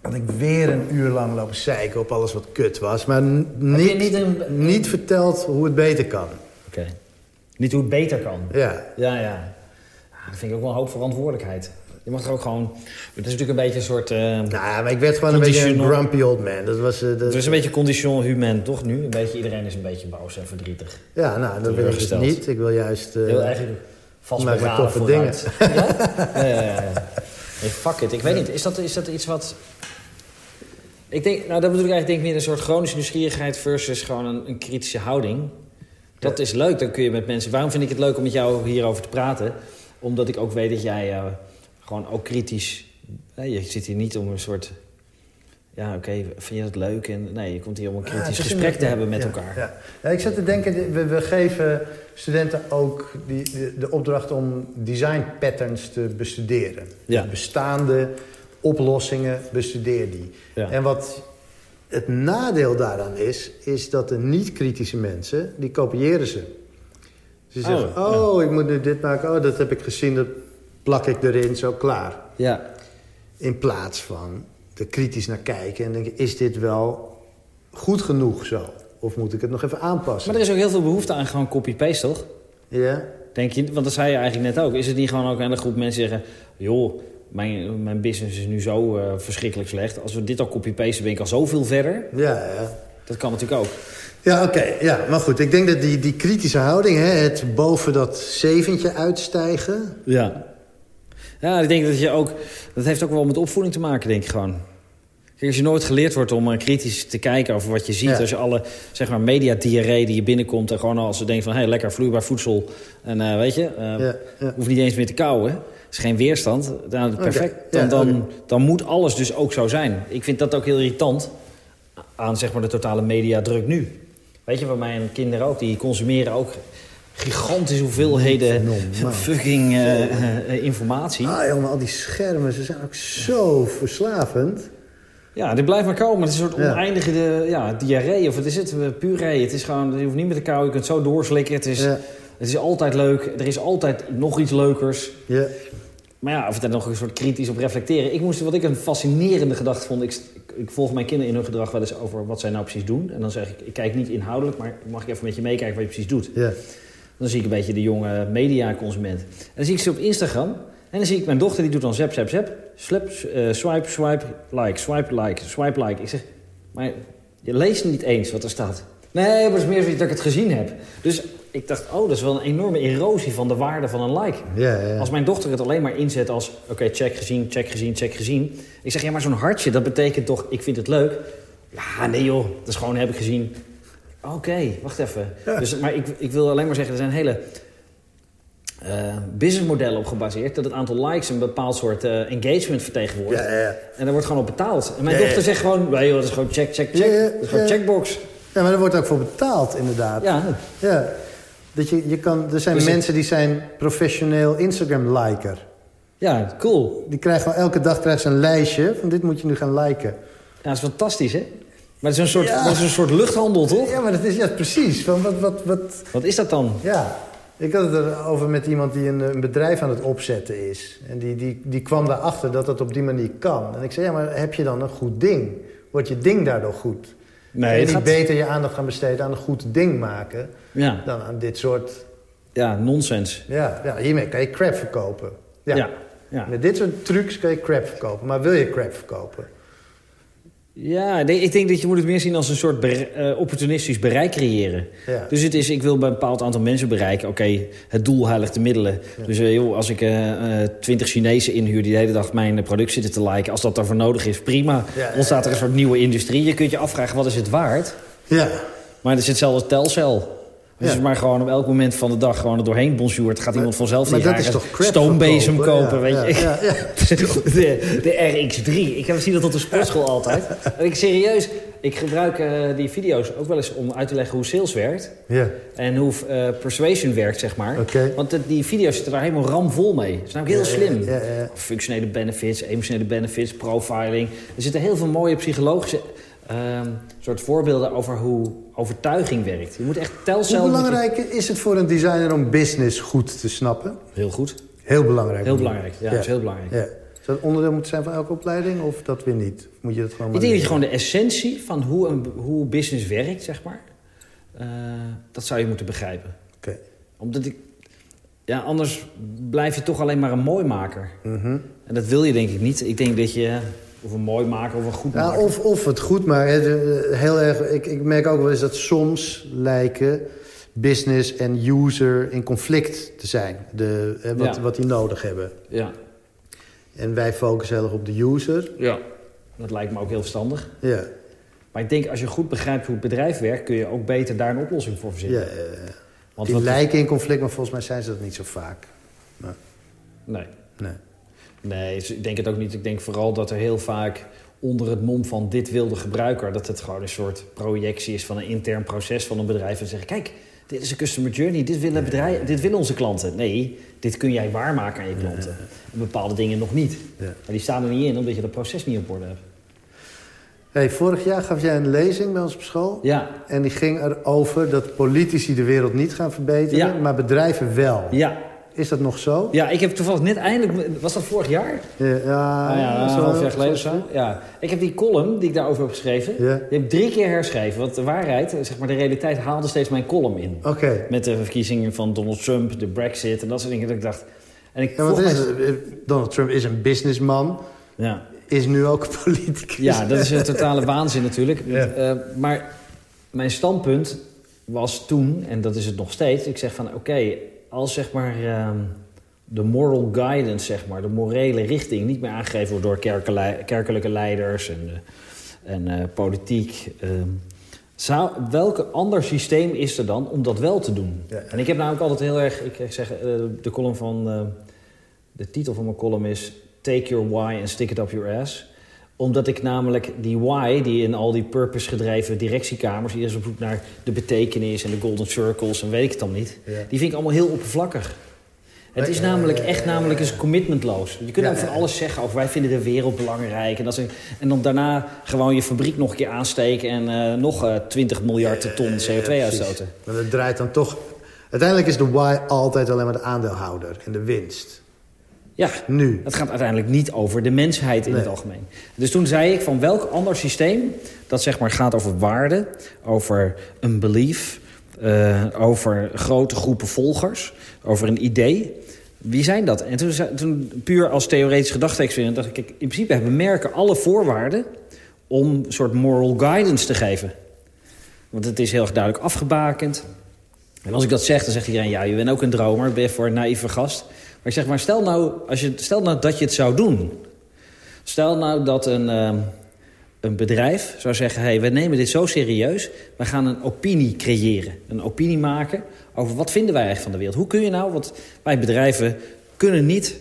Dat ik weer een uur lang lopen zeiken op alles wat kut was. Maar niet,
niet
niet, verteld hoe het beter kan.
Oké. Niet hoe het beter kan.
Ja,
Ja, ja. Ah, Dat vind ik ook wel een hoop verantwoordelijkheid. Je mag er ook gewoon... Het is natuurlijk een beetje een soort... eh,
nou, maar ik werd gewoon een beetje een grumpy old man. Dat was, eh, dat,
het is een beetje condition human, toch nu? Een beetje, iedereen is een beetje boos en verdrietig.
Ja, nou, dat wil ik dus niet. Ik wil juist...
Je wil eigenlijk
maar
vastberaden
toffe
vooruit. Ja? Ja, ja, ja. ja. Nee, fuck it. Ik weet niet. Is dat, is dat iets wat... Ik denk, nou, dat bedoel ik eigenlijk denk meer een soort chronische nieuwsgierigheid versus gewoon een, een kritische houding. Dat is leuk, dan kun je met mensen... Waarom vind ik het leuk om met jou hierover te praten? Omdat ik ook weet dat jij gewoon ook kritisch... Je zit hier niet om een soort... Ja, oké, vind je dat leuk? En, nee, je komt hier om een kritisch gesprek
een-
te hebben met
ja,
elkaar.
Ja. Ja, ik zat te denken, we, we geven studenten ook die, de, de opdracht om design patterns te bestuderen.
Ja.
Dus bestaande oplossingen, bestudeer die.
Ja.
En wat het nadeel daaraan is, is dat de niet-kritische mensen, die kopiëren ze. Ze
Oh,
zeggen,
ja.
oh, ik moet nu dit maken, oh, dat heb ik gezien, dat plak ik erin, zo klaar.
Ja,
In plaats van er kritisch naar kijken en denken, is dit wel goed genoeg zo? Of moet ik het nog even aanpassen?
maar er is ook heel veel behoefte aan gewoon copy-paste, toch?
Ja?
Denk je, want dat zei je eigenlijk net ook. Is het niet gewoon ook aan de groep mensen zeggen... joh, mijn, mijn business is nu zo eh, verschrikkelijk slecht. Als we dit al copy-pasten, ben ik al zoveel verder.
Ja, ja.
Dat kan natuurlijk ook.
Ja, oké. ja, maar goed. Ik denk dat die, die kritische houding, hè, het boven dat zeventje uitstijgen...
Ja. Ja, ik denk dat je ook... Dat heeft ook wel met opvoeding te maken, denk ik gewoon. Kijk, als je nooit geleerd wordt om eh, kritisch te kijken over wat je ziet...
Ja.
als je alle zeg maar, mediadiarree die je binnenkomt... en gewoon als ze denken van, hé, hey, lekker vloeibaar voedsel... en eh, weet je,
Ja, ja.
hoef niet eens meer te kauwen... is geen weerstand, dan, perfect. Dan, dan, dan moet alles dus ook zo zijn. Ik vind dat ook heel irritant aan zeg maar, de totale mediadruk nu. Weet je, bij mijn kinderen ook, die consumeren ook gigantische hoeveelheden
normaal.
fucking eh, eh, informatie.
Ah jongen, al die schermen, ze zijn ook zo verslavend.
Ja, dit blijft maar komen. Het is een soort
Ja.
oneindige de, ja, diarree. Of wat is het? Eh, Puree. Het is gewoon, je hoeft niet meer te kauwen. Je kunt zo doorslikken. Het is,
Ja.
het is altijd leuk. Er is altijd nog iets leukers.
Ja.
Maar ja, of het er nog een soort kritisch op reflecteren. Ik moest, wat ik een fascinerende gedachte vond... Ik, ik, ik volg mijn kinderen in hun gedrag wel eens over wat zij nou precies doen. En dan zeg ik, ik kijk niet inhoudelijk... maar mag ik even met je meekijken wat je precies doet.
Ja.
Dan zie ik een beetje de jonge mediaconsument. En dan zie ik ze op Instagram. En dan zie ik mijn dochter, die doet dan zap, zap, zap. Slap, eh, swipe, swipe, like, swipe, like, swipe, like. Ik zeg, maar je leest niet eens wat er staat. Nee, maar het is meer zoiets dat ik het gezien heb. Dus ik dacht, oh, dat is wel een enorme erosie van de waarde van een like.
Ja, ja.
Als mijn dochter het alleen maar inzet als... oké, check gezien, check gezien, check gezien. Ik zeg, ja, maar zo'n hartje, dat betekent toch... ik vind het leuk. Ja, nee joh, dat is gewoon heb ik gezien. Oké, wacht even. Dus, maar ik, ik wil alleen maar zeggen, er zijn hele eh, businessmodellen op gebaseerd... dat het aantal likes een bepaald soort eh, engagement vertegenwoordigt.
Ja, ja.
En daar wordt gewoon op betaald. En mijn dochter zegt gewoon... nee joh, dat is gewoon check, check, check. Dat is gewoon checkbox.
Ja, maar er wordt ook voor betaald, inderdaad.
Ja,
Ja. Dat je, je kan, er zijn
Dus het-
mensen die zijn professioneel Instagram-liker.
ja, cool.
Die krijgen wel elke dag krijgen ze een lijstje van dit moet je nu gaan liken.
Ja, dat is fantastisch, hè? Maar het is een soort,
Ja.
dat is een soort luchthandel, toch?
Ja, maar dat is ja, precies. Van wat, wat, wat,
Wat is dat dan?
ja. Ik had het erover met iemand die een, een bedrijf aan het opzetten is. En die, die, die kwam daarachter dat dat op die manier kan. En ik zei, ja, maar heb je dan een goed ding? Wordt je ding daardoor goed?
Nee,
en
gaat-
beter je aandacht gaan besteden aan een goed ding maken...
Ja,
dan aan dit soort...
ja nonsens.
Ja, ja hiermee kan je crap verkopen. Ja,
ja.
Met dit soort trucs kan je crap verkopen. Maar wil je crap verkopen?
Ja, ik denk dat je moet het meer zien als een soort bere- eh, opportunistisch bereik creëren.
Ja.
Dus het is, ik wil bij een bepaald aantal mensen bereiken. Oké, het doel heiligt de middelen. Dus eh, joh, als ik twintig Chinezen inhuur die de hele dag mijn eh, product zitten te liken... als dat daarvoor nodig is, prima.
Ja,
Ontstaat er een soort nieuwe industrie. Je kunt je afvragen, wat is het waard?
Ja.
Maar het is hetzelfde als Telcel.
Ja.
je maar gewoon op elk moment van de dag gewoon er doorheen bonjourt... gaat iemand vanzelf
Maar
die
dat is toch crap
stoombezem kopen, weet je.
ja, ja,
De, de RX3. Ik heb zie dat op de sportschool altijd. En ik serieus, ik gebruik eh, die video's ook wel eens om uit te leggen hoe sales werkt.
Ja.
En hoe eh, persuasion werkt, zeg maar. Want die video's zitten daar helemaal ramvol mee. Dat is namelijk heel slim.
ja, ja, ja.
Functionele benefits, emotionele benefits, profiling. Er zitten heel veel mooie psychologische ehm, soort voorbeelden over hoe overtuiging werkt. Je moet echt telcel...
Hoe
je-
belangrijk is het voor een designer om business goed te snappen?
Heel goed.
Heel belangrijk.
Heel belangrijk. Ja, dat is heel belangrijk.
Ja. Zou dat onderdeel moeten zijn van elke opleiding of dat weer niet? Of moet je dat gewoon
Ik denk dat je gewoon de essentie van hoe, een, hoe business werkt, zeg maar... eh, dat zou je moeten begrijpen.
Oké.
Omdat ik... Ja, anders blijf je toch alleen maar een mooimaker.
Mhm.
En dat wil je denk ik niet. Ik denk dat je... Of een mooi maken of een goed
Ja,
maken.
of, of het goed, maar heel erg, ik, ik merk ook wel eens dat soms lijken business en user in conflict te zijn. De, hè, wat,
Ja.
wat die nodig hebben.
Ja.
En wij focussen heel erg op de user.
ja. Dat lijkt me ook heel verstandig.
Ja,
Maar ik denk als je goed begrijpt hoe het bedrijf werkt... kun je ook beter daar een oplossing voor
ja,
verzinnen.
eh,
Want
die
wat-
lijken in conflict, maar volgens mij zijn ze dat niet zo vaak. Maar,
Nee.
nee.
Nee, dus ik denk het ook niet. Ik denk vooral dat er heel vaak onder het mom van dit wil de gebruiker... dat het gewoon een soort projectie is van een intern proces van een bedrijf. En zeggen, kijk, dit is een customer journey, dit willen, bedrijf, dit willen onze klanten. Nee, dit kun jij waarmaken aan je klanten. En bepaalde dingen nog niet.
Ja.
Maar die staan er niet in, omdat je dat proces niet op orde hebt.
Hey, vorig jaar gaf jij een lezing bij ons op school.
Ja,
En die ging erover dat politici de wereld niet gaan verbeteren,
Ja.
maar bedrijven wel.
ja.
Is dat nog zo?
ja, ik heb toevallig net eindelijk... Was dat vorig jaar?
Ja, ja,
Ah ja,
zo-
een half jaar geleden
zo-.
Ja. Ik heb die column die ik daarover heb geschreven...
Ja.
die heb ik drie keer herschreven. Want de waarheid, zeg maar de realiteit, haalde steeds mijn column in.
Oké.
Met de verkiezingen van Donald Trump, de brexit en dat soort dingen. Dat ik dacht... En ik
Ja, het is, eh, Donald Trump is een businessman,
ja.
is nu ook politicus.
ja, dat is een totale waanzin natuurlijk.
Ja.
Eh, maar mijn standpunt was toen, en dat is het nog steeds... ik zeg van oké, als zeg maar... ehm, de moral guidance, zeg maar, de morele richting... niet meer aangegeven wordt door kerkele- kerkelijke leiders en, en eh, politiek. Ehm, zou, welke ander systeem is er dan om dat wel te doen?
Ja.
En ik heb namelijk altijd heel erg... Ik zeg, eh, de column van... eh, de titel van mijn column is... Take your why and stick it up your ass omdat ik namelijk die why, die in al die purpose-gedreven directiekamers... die is op zoek naar de betekenis en de golden circles en weet ik het dan niet...
Ja.
die vind ik allemaal heel oppervlakkig. Het is namelijk echt namelijk eens commitmentloos. Je kunt ook van alles zeggen over wij vinden de wereld belangrijk. En, dat is, en dan daarna gewoon je fabriek nog een keer aansteken... en eh, nog eh 20 miljard ton CO2
precies.
uitstoten.
Maar het draait dan toch... Uiteindelijk is de why altijd alleen maar de aandeelhouder en de winst.
Ja,
Nu.
Het gaat uiteindelijk niet over de mensheid in
Nee.
het algemeen. Dus toen zei ik van welk ander systeem... dat zeg maar gaat over waarde, over een belief... eh, over grote groepen volgers, over een idee... Wie zijn dat? En toen, toen puur als theoretisch gedachte-experiment... dacht ik, kijk, in principe hebben merken alle voorwaarden... om een soort moral guidance te geven. Want het is heel erg duidelijk afgebakend. En als ik dat zeg, dan zegt iedereen... ja, je bent ook een dromer, ben je voor een naïeve gast. Maar ik zeg, maar stel nou, als je, stel nou dat je het zou doen. Stel nou dat een, ehm, een bedrijf zou zeggen... Hey, we nemen dit zo serieus, we gaan een opinie creëren. Een opinie maken over wat vinden wij eigenlijk van de wereld. Hoe kun je nou, want wij bedrijven kunnen niet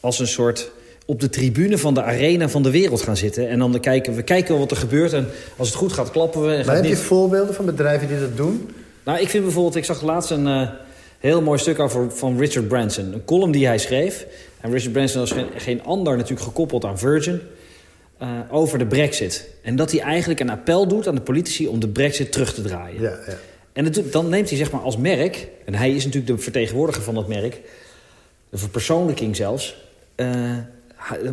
als een soort op de tribune van de arena van de wereld gaan zitten. En dan kijken we kijken wat er gebeurt. En als het goed gaat, klappen we. En
Maar heb je voorbeelden van bedrijven die dat doen?
Nou, ik vind bijvoorbeeld... Ik zag laatst een eh, heel mooi stuk over van Richard Branson. Een column die hij schreef. En Richard Branson was geen, geen ander natuurlijk gekoppeld aan Virgin. eh, over de brexit. En dat hij eigenlijk een appel doet aan de politici om de brexit terug te draaien.
Ja, ja.
En het dan neemt hij zeg maar als merk... en hij is natuurlijk de vertegenwoordiger van dat merk... de verpersoonlijking zelfs... eh,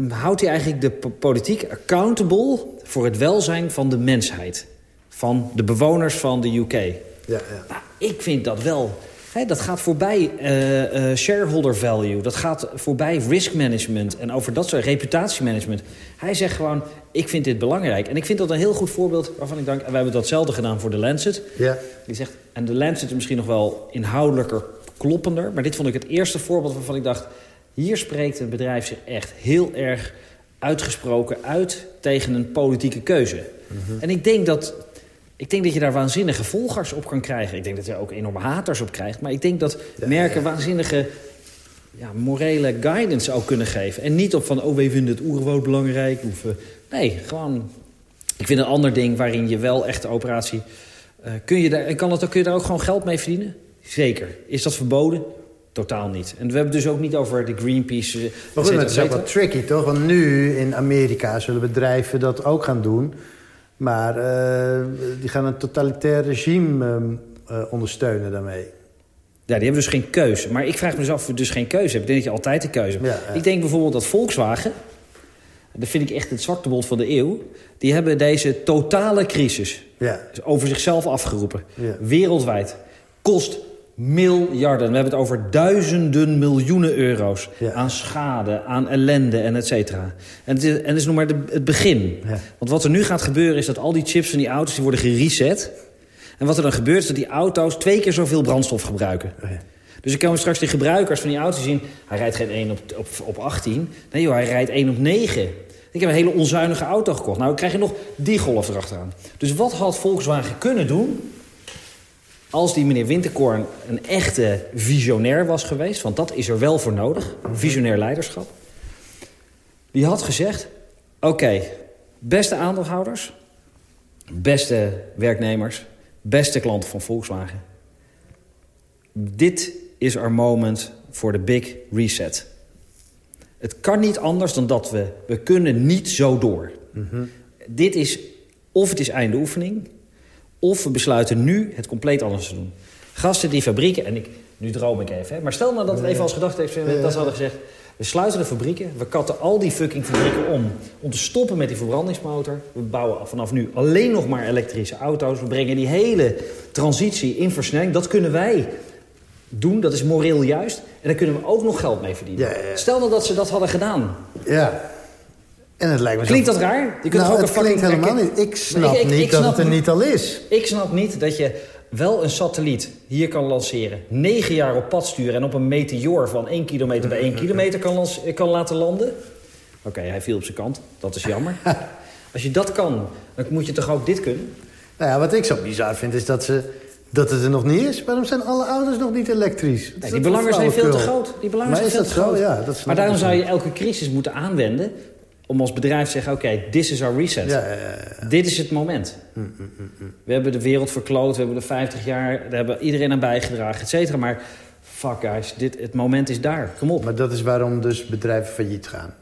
houdt hij eigenlijk de po- politiek accountable... voor het welzijn van de mensheid. Van de bewoners van de UK.
ja, ja.
Nou, ik vind dat wel... Dat gaat voorbij eh, eh, shareholder value. Dat gaat voorbij risk management. En over dat soort reputatiemanagement. Hij zegt gewoon, ik vind dit belangrijk. En ik vind dat een heel goed voorbeeld waarvan ik denk... en wij hebben datzelfde gedaan voor de Lancet.
ja.
Die zegt, en de Lancet is misschien nog wel inhoudelijker kloppender... maar dit vond ik het eerste voorbeeld waarvan ik dacht... hier spreekt een bedrijf zich echt heel erg uitgesproken uit... tegen een politieke keuze. En ik denk, dat, ik denk dat je daar waanzinnige volgers op kan krijgen. Ik denk dat je ook enorme haters op krijgt. Maar ik denk dat merken waanzinnige ja, morele guidance ook kunnen geven. En niet op van, oh, wij vinden het oerwoud belangrijk. Of, eh, nee, gewoon... Ik vind een ander ding waarin je wel echt de operatie... eh, kun, je daar, kan, ook- kun je daar ook gewoon geld mee verdienen? Zeker. Is dat verboden? Totaal niet. En we hebben het dus ook niet over de Greenpeace... eh,
Maar goed, het is ook wel tricky, toch? Want nu in Amerika zullen bedrijven dat ook gaan doen. Maar eh, die gaan een totalitair regime ehm, eh, ondersteunen daarmee.
Ja, die hebben dus geen keuze. Maar ik vraag me dus af of we dus geen keuze hebben. Ik denk dat je altijd een keuze hebt.
Ja, ja.
Ik denk bijvoorbeeld dat Volkswagen... dat vind ik echt het zwaktebod van de eeuw... die hebben deze totale crisis
Ja,
over zichzelf afgeroepen.
Ja.
Wereldwijd. Kost miljarden. We hebben het over duizenden miljoenen euro's...
Ja.
aan schade, aan ellende en et cetera. En het is, en het is nog maar de- het begin.
Ja.
Want wat er nu gaat gebeuren is dat al die chips van die auto's... die worden gereset... En wat er dan gebeurt is dat die auto's twee keer zoveel brandstof gebruiken.
Oh ja.
Dus ik kan straks de gebruikers van die auto's zien... hij rijdt geen 1 op, op, op 18. Nee joh, hij rijdt 1 op 9. Ik heb een hele onzuinige auto gekocht. Nou, dan krijg je nog die golf erachteraan. Dus wat had Volkswagen kunnen doen... als die meneer Winterkorn een echte visionair was geweest... want dat is er wel voor nodig, visionair leiderschap... die had gezegd... oké, beste aandeelhouders... beste werknemers... beste klanten van Volkswagen... dit is our moment voor de big reset. Het kan niet anders dan dat we... we kunnen niet zo door. Dit is... of het is einde oefening... of we besluiten nu het compleet anders te doen. Gasten die fabrieken... en ik, nu droom ik even, hè, maar stel nou dat we even als gedachte experiment dat ze hadden gezegd... we sluiten de fabrieken, we katten al die fucking fabrieken om... om te stoppen met die verbrandingsmotor. We bouwen vanaf nu alleen nog maar elektrische auto's. We brengen die hele transitie in versnelling. Dat kunnen wij doen, dat is moreel juist. En daar kunnen we ook nog geld mee verdienen.
Ja, ja, ja.
Stel nou dat ze dat hadden gedaan.
ja. En het lijkt me zo...
Klinkt dat raar? Je kunt
nou,
ook
het
een
klinkt helemaal
herken-
niet. Ik snap
ik- ik-
niet
ik
dat het er
niet-
al is.
Ik snap niet dat je wel een satelliet hier kan lanceren... negen jaar op pad sturen en op een meteoor van 1 kilometer bij 1 kilometer kan, kan laten landen... Oké, hij viel op zijn kant. Dat is jammer. Als je dat kan, dan moet je toch ook dit kunnen?
Nou ja, wat ik zo bizar vind is dat, ze, dat het er nog niet is. Waarom zijn alle auto's nog niet elektrisch?
Nee, die belangen zijn veel te groot. Die belangen
Maar
zijn
is
veel
dat
te
zo?
groot.
Ja, dat
maar daarom zou je elke crisis moeten aanwenden... om als bedrijf te zeggen, oké, this is our reset.
Ja, ja, ja.
Dit is het moment.
Mm,
We hebben de wereld verkloot, we hebben de 50 jaar... daar hebben iedereen aan bijgedragen, et cetera. Maar fuck guys, dit, het moment is daar. Kom op.
Maar dat is waarom dus bedrijven failliet gaan.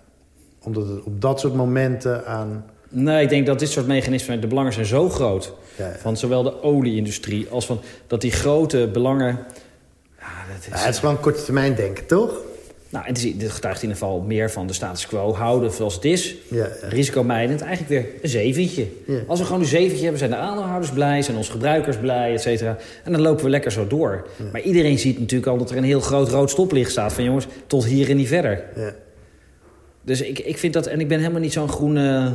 Omdat het op dat soort momenten aan...
Nee, ik denk dat dit soort mechanismen... de belangen zijn zo groot...
Ja, ja.
van zowel de olieindustrie als van... dat die grote belangen... Ja, dat is,
Ja, het is gewoon korte termijn denken, toch?
Nou, het is, dit getuigt in ieder geval meer van de status quo houden zoals het is.
Ja, ja.
Risicomijdend, eigenlijk weer een zeventje.
Ja.
Als we gewoon een zeventje hebben, zijn de aandeelhouders blij... zijn onze gebruikers blij, et cetera. En dan lopen we lekker zo door. Maar iedereen ziet natuurlijk al dat er een heel groot rood stoplicht staat... van jongens, tot hier en niet verder.
Ja.
Dus ik, ik vind dat... En ik ben helemaal niet zo'n groene...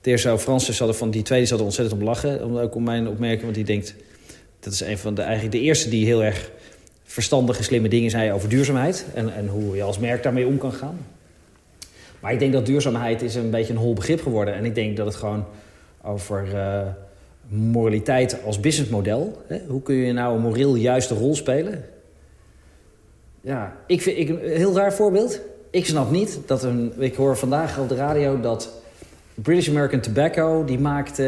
De heer zo, Francis zat er van die tweede zat er ontzettend om lachen. Ook om mijn opmerking, want die denkt... Dat is een van de, eigenlijk de eerste die heel erg verstandige, slimme dingen zei over duurzaamheid. En, en hoe je als merk daarmee om kan gaan. Maar ik denk dat duurzaamheid is een beetje een hol begrip geworden. En ik denk dat het gewoon over eh, moraliteit als businessmodel... Hè? Hoe kun je nou een moreel juiste rol spelen? Ja, ik vind ik, een heel raar voorbeeld. Ik snap niet dat een... Ik hoor vandaag op de radio dat British American Tobacco... die maakt...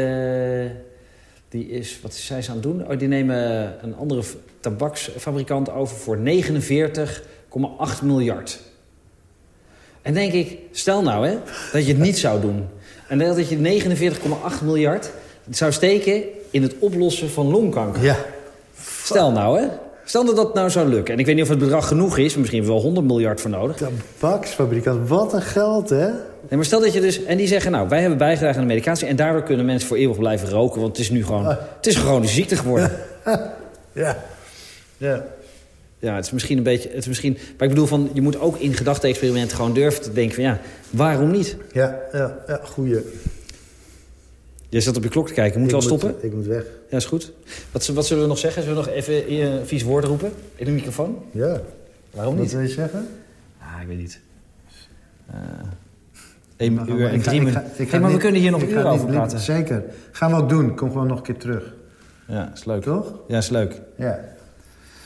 die is... Wat zijn ze aan het doen? Oh, die nemen een andere tabaksfabrikant over voor 49,8 miljard. En denk ik, stel nou hè, dat je het niet zou doen. En dat je 49,8 miljard zou steken in het oplossen van longkanker.
Ja.
Stel nou hè. Stel dat dat nou zou lukken. En ik weet niet of het bedrag genoeg is. Misschien wel 100 miljard voor nodig.
Tabaksfabrikant, wat een geld, hè?
Nee, maar stel dat je dus... En die zeggen, nou, wij hebben bijgedragen aan de medicatie... en daardoor kunnen mensen voor eeuwig blijven roken... want het is nu gewoon... Ah. Het is gewoon ziekte geworden.
ja. Ja.
Ja, het is misschien een beetje... Het is misschien, maar ik bedoel, van, je moet ook in gedachte-experimenten gewoon durven te denken van... ja, waarom niet?
Ja, ja, ja goeie.
Jij zat op je klok te kijken. Moet
je
al stoppen?
Ik moet weg.
Ja, is goed. Wat, wat zullen we nog zeggen? Zullen we nog even vies woord roepen in de microfoon?
Ja.
Waarom niet?
Wat wil je zeggen?
Ah, ik weet niet. Uh... 1
nou,
uur
3
minuten. Maar we kunnen hier nog een uur over praten.
Zeker. Gaan we ook doen. Kom gewoon nog een keer terug.
Ja, is leuk.
Toch?
Ja, is leuk.
Ja.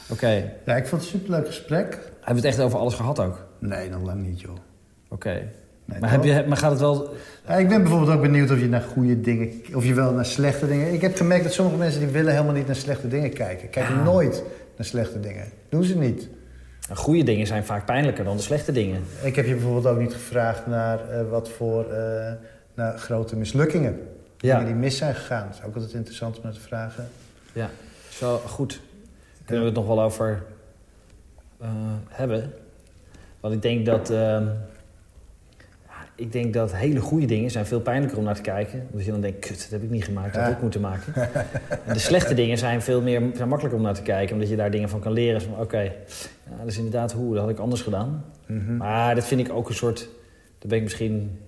Oké.
Ja, ik vond het een superleuk gesprek.
Hebben we het echt over alles gehad ook?
Nee, nog lang niet, joh.
Oké. Maar, heb je, maar gaat het wel...
Ja, ik ben bijvoorbeeld ook benieuwd of je naar goede dingen... of je wel naar slechte dingen... Ik heb gemerkt dat sommige mensen die willen helemaal niet naar slechte dingen kijken. Kijken ah. nooit naar slechte dingen. Doen ze niet.
Goede dingen zijn vaak pijnlijker dan de slechte dingen.
Ik heb je bijvoorbeeld ook niet gevraagd naar eh, wat voor eh, naar grote mislukkingen.
Ja.
Dingen die mis zijn gegaan. Dat is ook altijd interessant om naar te vragen.
Ja. Zo, goed. Kunnen we het nog wel over eh, hebben. Want ik denk dat... ehm, ik denk dat hele goede dingen zijn veel pijnlijker om naar te kijken. Omdat je dan denkt, kut, dat heb ik niet gemaakt, dat had
Ja.
ik moeten maken. en de slechte dingen zijn veel meer zijn makkelijker om naar te kijken. Omdat je daar dingen van kan leren. Oké, ja, dat is inderdaad hoe, dat had ik anders gedaan.
Mhm.
Maar dat vind ik ook een soort... Daar ben ik misschien...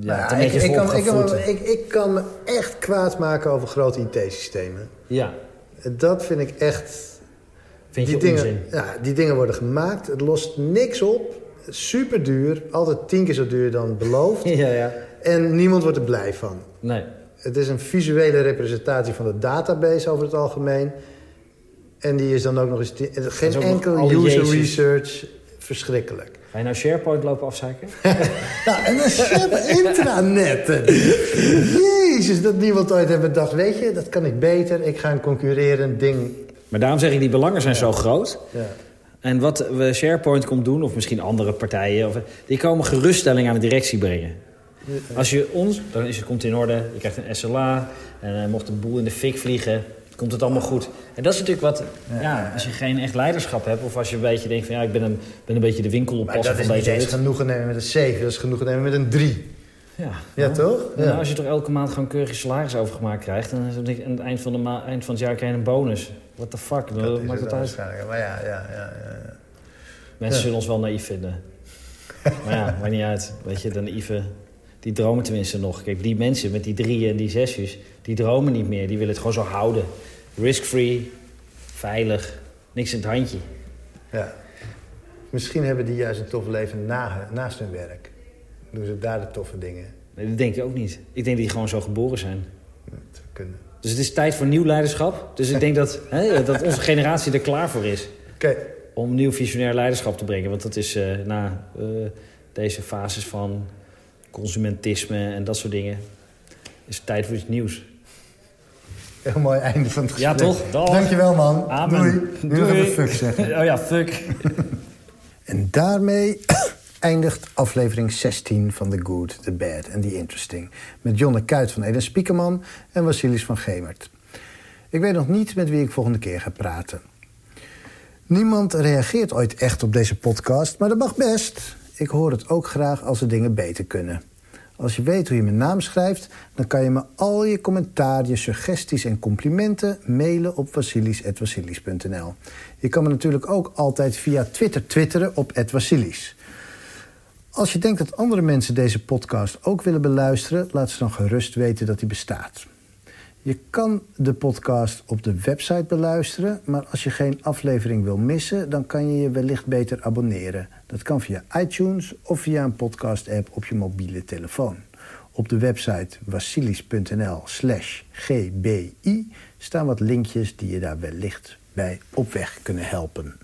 Ja,
Nou ik, kan, ik, kan, ik, ik kan me echt kwaad maken over grote IT-systemen.
Ja,
Dat vind ik echt...
vind je
die dingen, ja, die dingen worden gemaakt. Het lost niks op. Super duur. Altijd tien keer zo duur dan beloofd.
Ja, ja.
En niemand wordt er blij van.
Nee.
Het is een visuele representatie van de database over het algemeen. En die is dan ook nog eens... geen
ook
enkel user
Jezus.
research. Verschrikkelijk.
Ga je nou SharePoint lopen afzeiken?
Nou, en dan chef intranetten. Jezus, dat niemand ooit heeft bedacht. Weet je, dat kan ik beter. Ik ga een concurrerend ding...
Maar daarom zeg ik, die belangen zijn zo groot.
Ja.
En wat we SharePoint komt doen, of misschien andere partijen... Of, die komen geruststelling aan de directie brengen. Als je ons, dan is het, komt het in orde. Je krijgt een SLA. En eh, mocht een boel in de fik vliegen, komt het allemaal goed. En dat is natuurlijk wat... Ja, als je geen echt leiderschap hebt... of als je een beetje denkt van... ja, ik ben een, ben een beetje de
Maar
winkenoppasser
dat
van
is niet
deze...
eens
hut.
genoegen nemen met een 7. Dat is genoegen nemen met een 3.
Ja,
Ja, toch? Ja.
als je toch elke maand gewoon keurig je salaris overgemaakt krijgt... dan is het aan het eind van, de ma- eind van het jaar krijg je een bonus. What the fuck?
Dat
Dat
is
maakt
het
uit.
Maar ja, ja, ja. ja.
Mensen zullen ons wel naïef vinden. maar ja, maakt niet uit. Weet je, de naïeve, Die dromen tenminste nog. Kijk, die mensen met die drieën en die zesjes, die dromen niet meer. Die willen het gewoon zo houden. Risk-free, veilig, niks in het handje.
Ja. Misschien hebben die juist een tof leven na, naast hun werk. Doen ze daar de toffe dingen.
Nee, dat denk ik ook niet. Ik denk dat die gewoon zo geboren zijn.
Dat kunnen.
Dus het is tijd voor nieuw leiderschap. Dus ik denk dat, hè, dat onze generatie er klaar voor is.
Oké,
Om nieuw visionair leiderschap te brengen. Want dat is eh, na eh, deze fases van consumentisme en dat soort dingen... is het tijd voor iets nieuws.
Heel mooi einde van het
Ja,
gesprek.
toch? Dag.
Dankjewel, man.
Amen.
Doei. Nu
Doei.
fuck zeggen.
Oh ja, fuck.
En daarmee eindigt aflevering 16 van The Good, The Bad en The Interesting. Met Jonne Kuit van Eden Spiekerman en Vasilis van Gemert. Ik weet nog niet met wie ik volgende keer ga praten. Niemand reageert ooit echt op deze podcast, maar dat mag best. Ik hoor het ook graag als de dingen beter kunnen. Als je weet hoe je mijn naam schrijft, dan kan je me al je commentaar, je suggesties en complimenten mailen op vasilis.vasilis.nl. Je kan me natuurlijk ook altijd via Twitter twitteren op @vasilis. Als je denkt dat andere mensen deze podcast ook willen beluisteren, laat ze dan gerust weten dat die bestaat. Je kan de podcast op de website beluisteren, maar als je geen aflevering wil missen, dan kan je je wellicht beter abonneren. Dat kan via iTunes of via een podcast-app op je mobiele telefoon. Op de website vasilis.nl/slash gbi staan wat linkjes die je daar wellicht bij op weg kunnen helpen.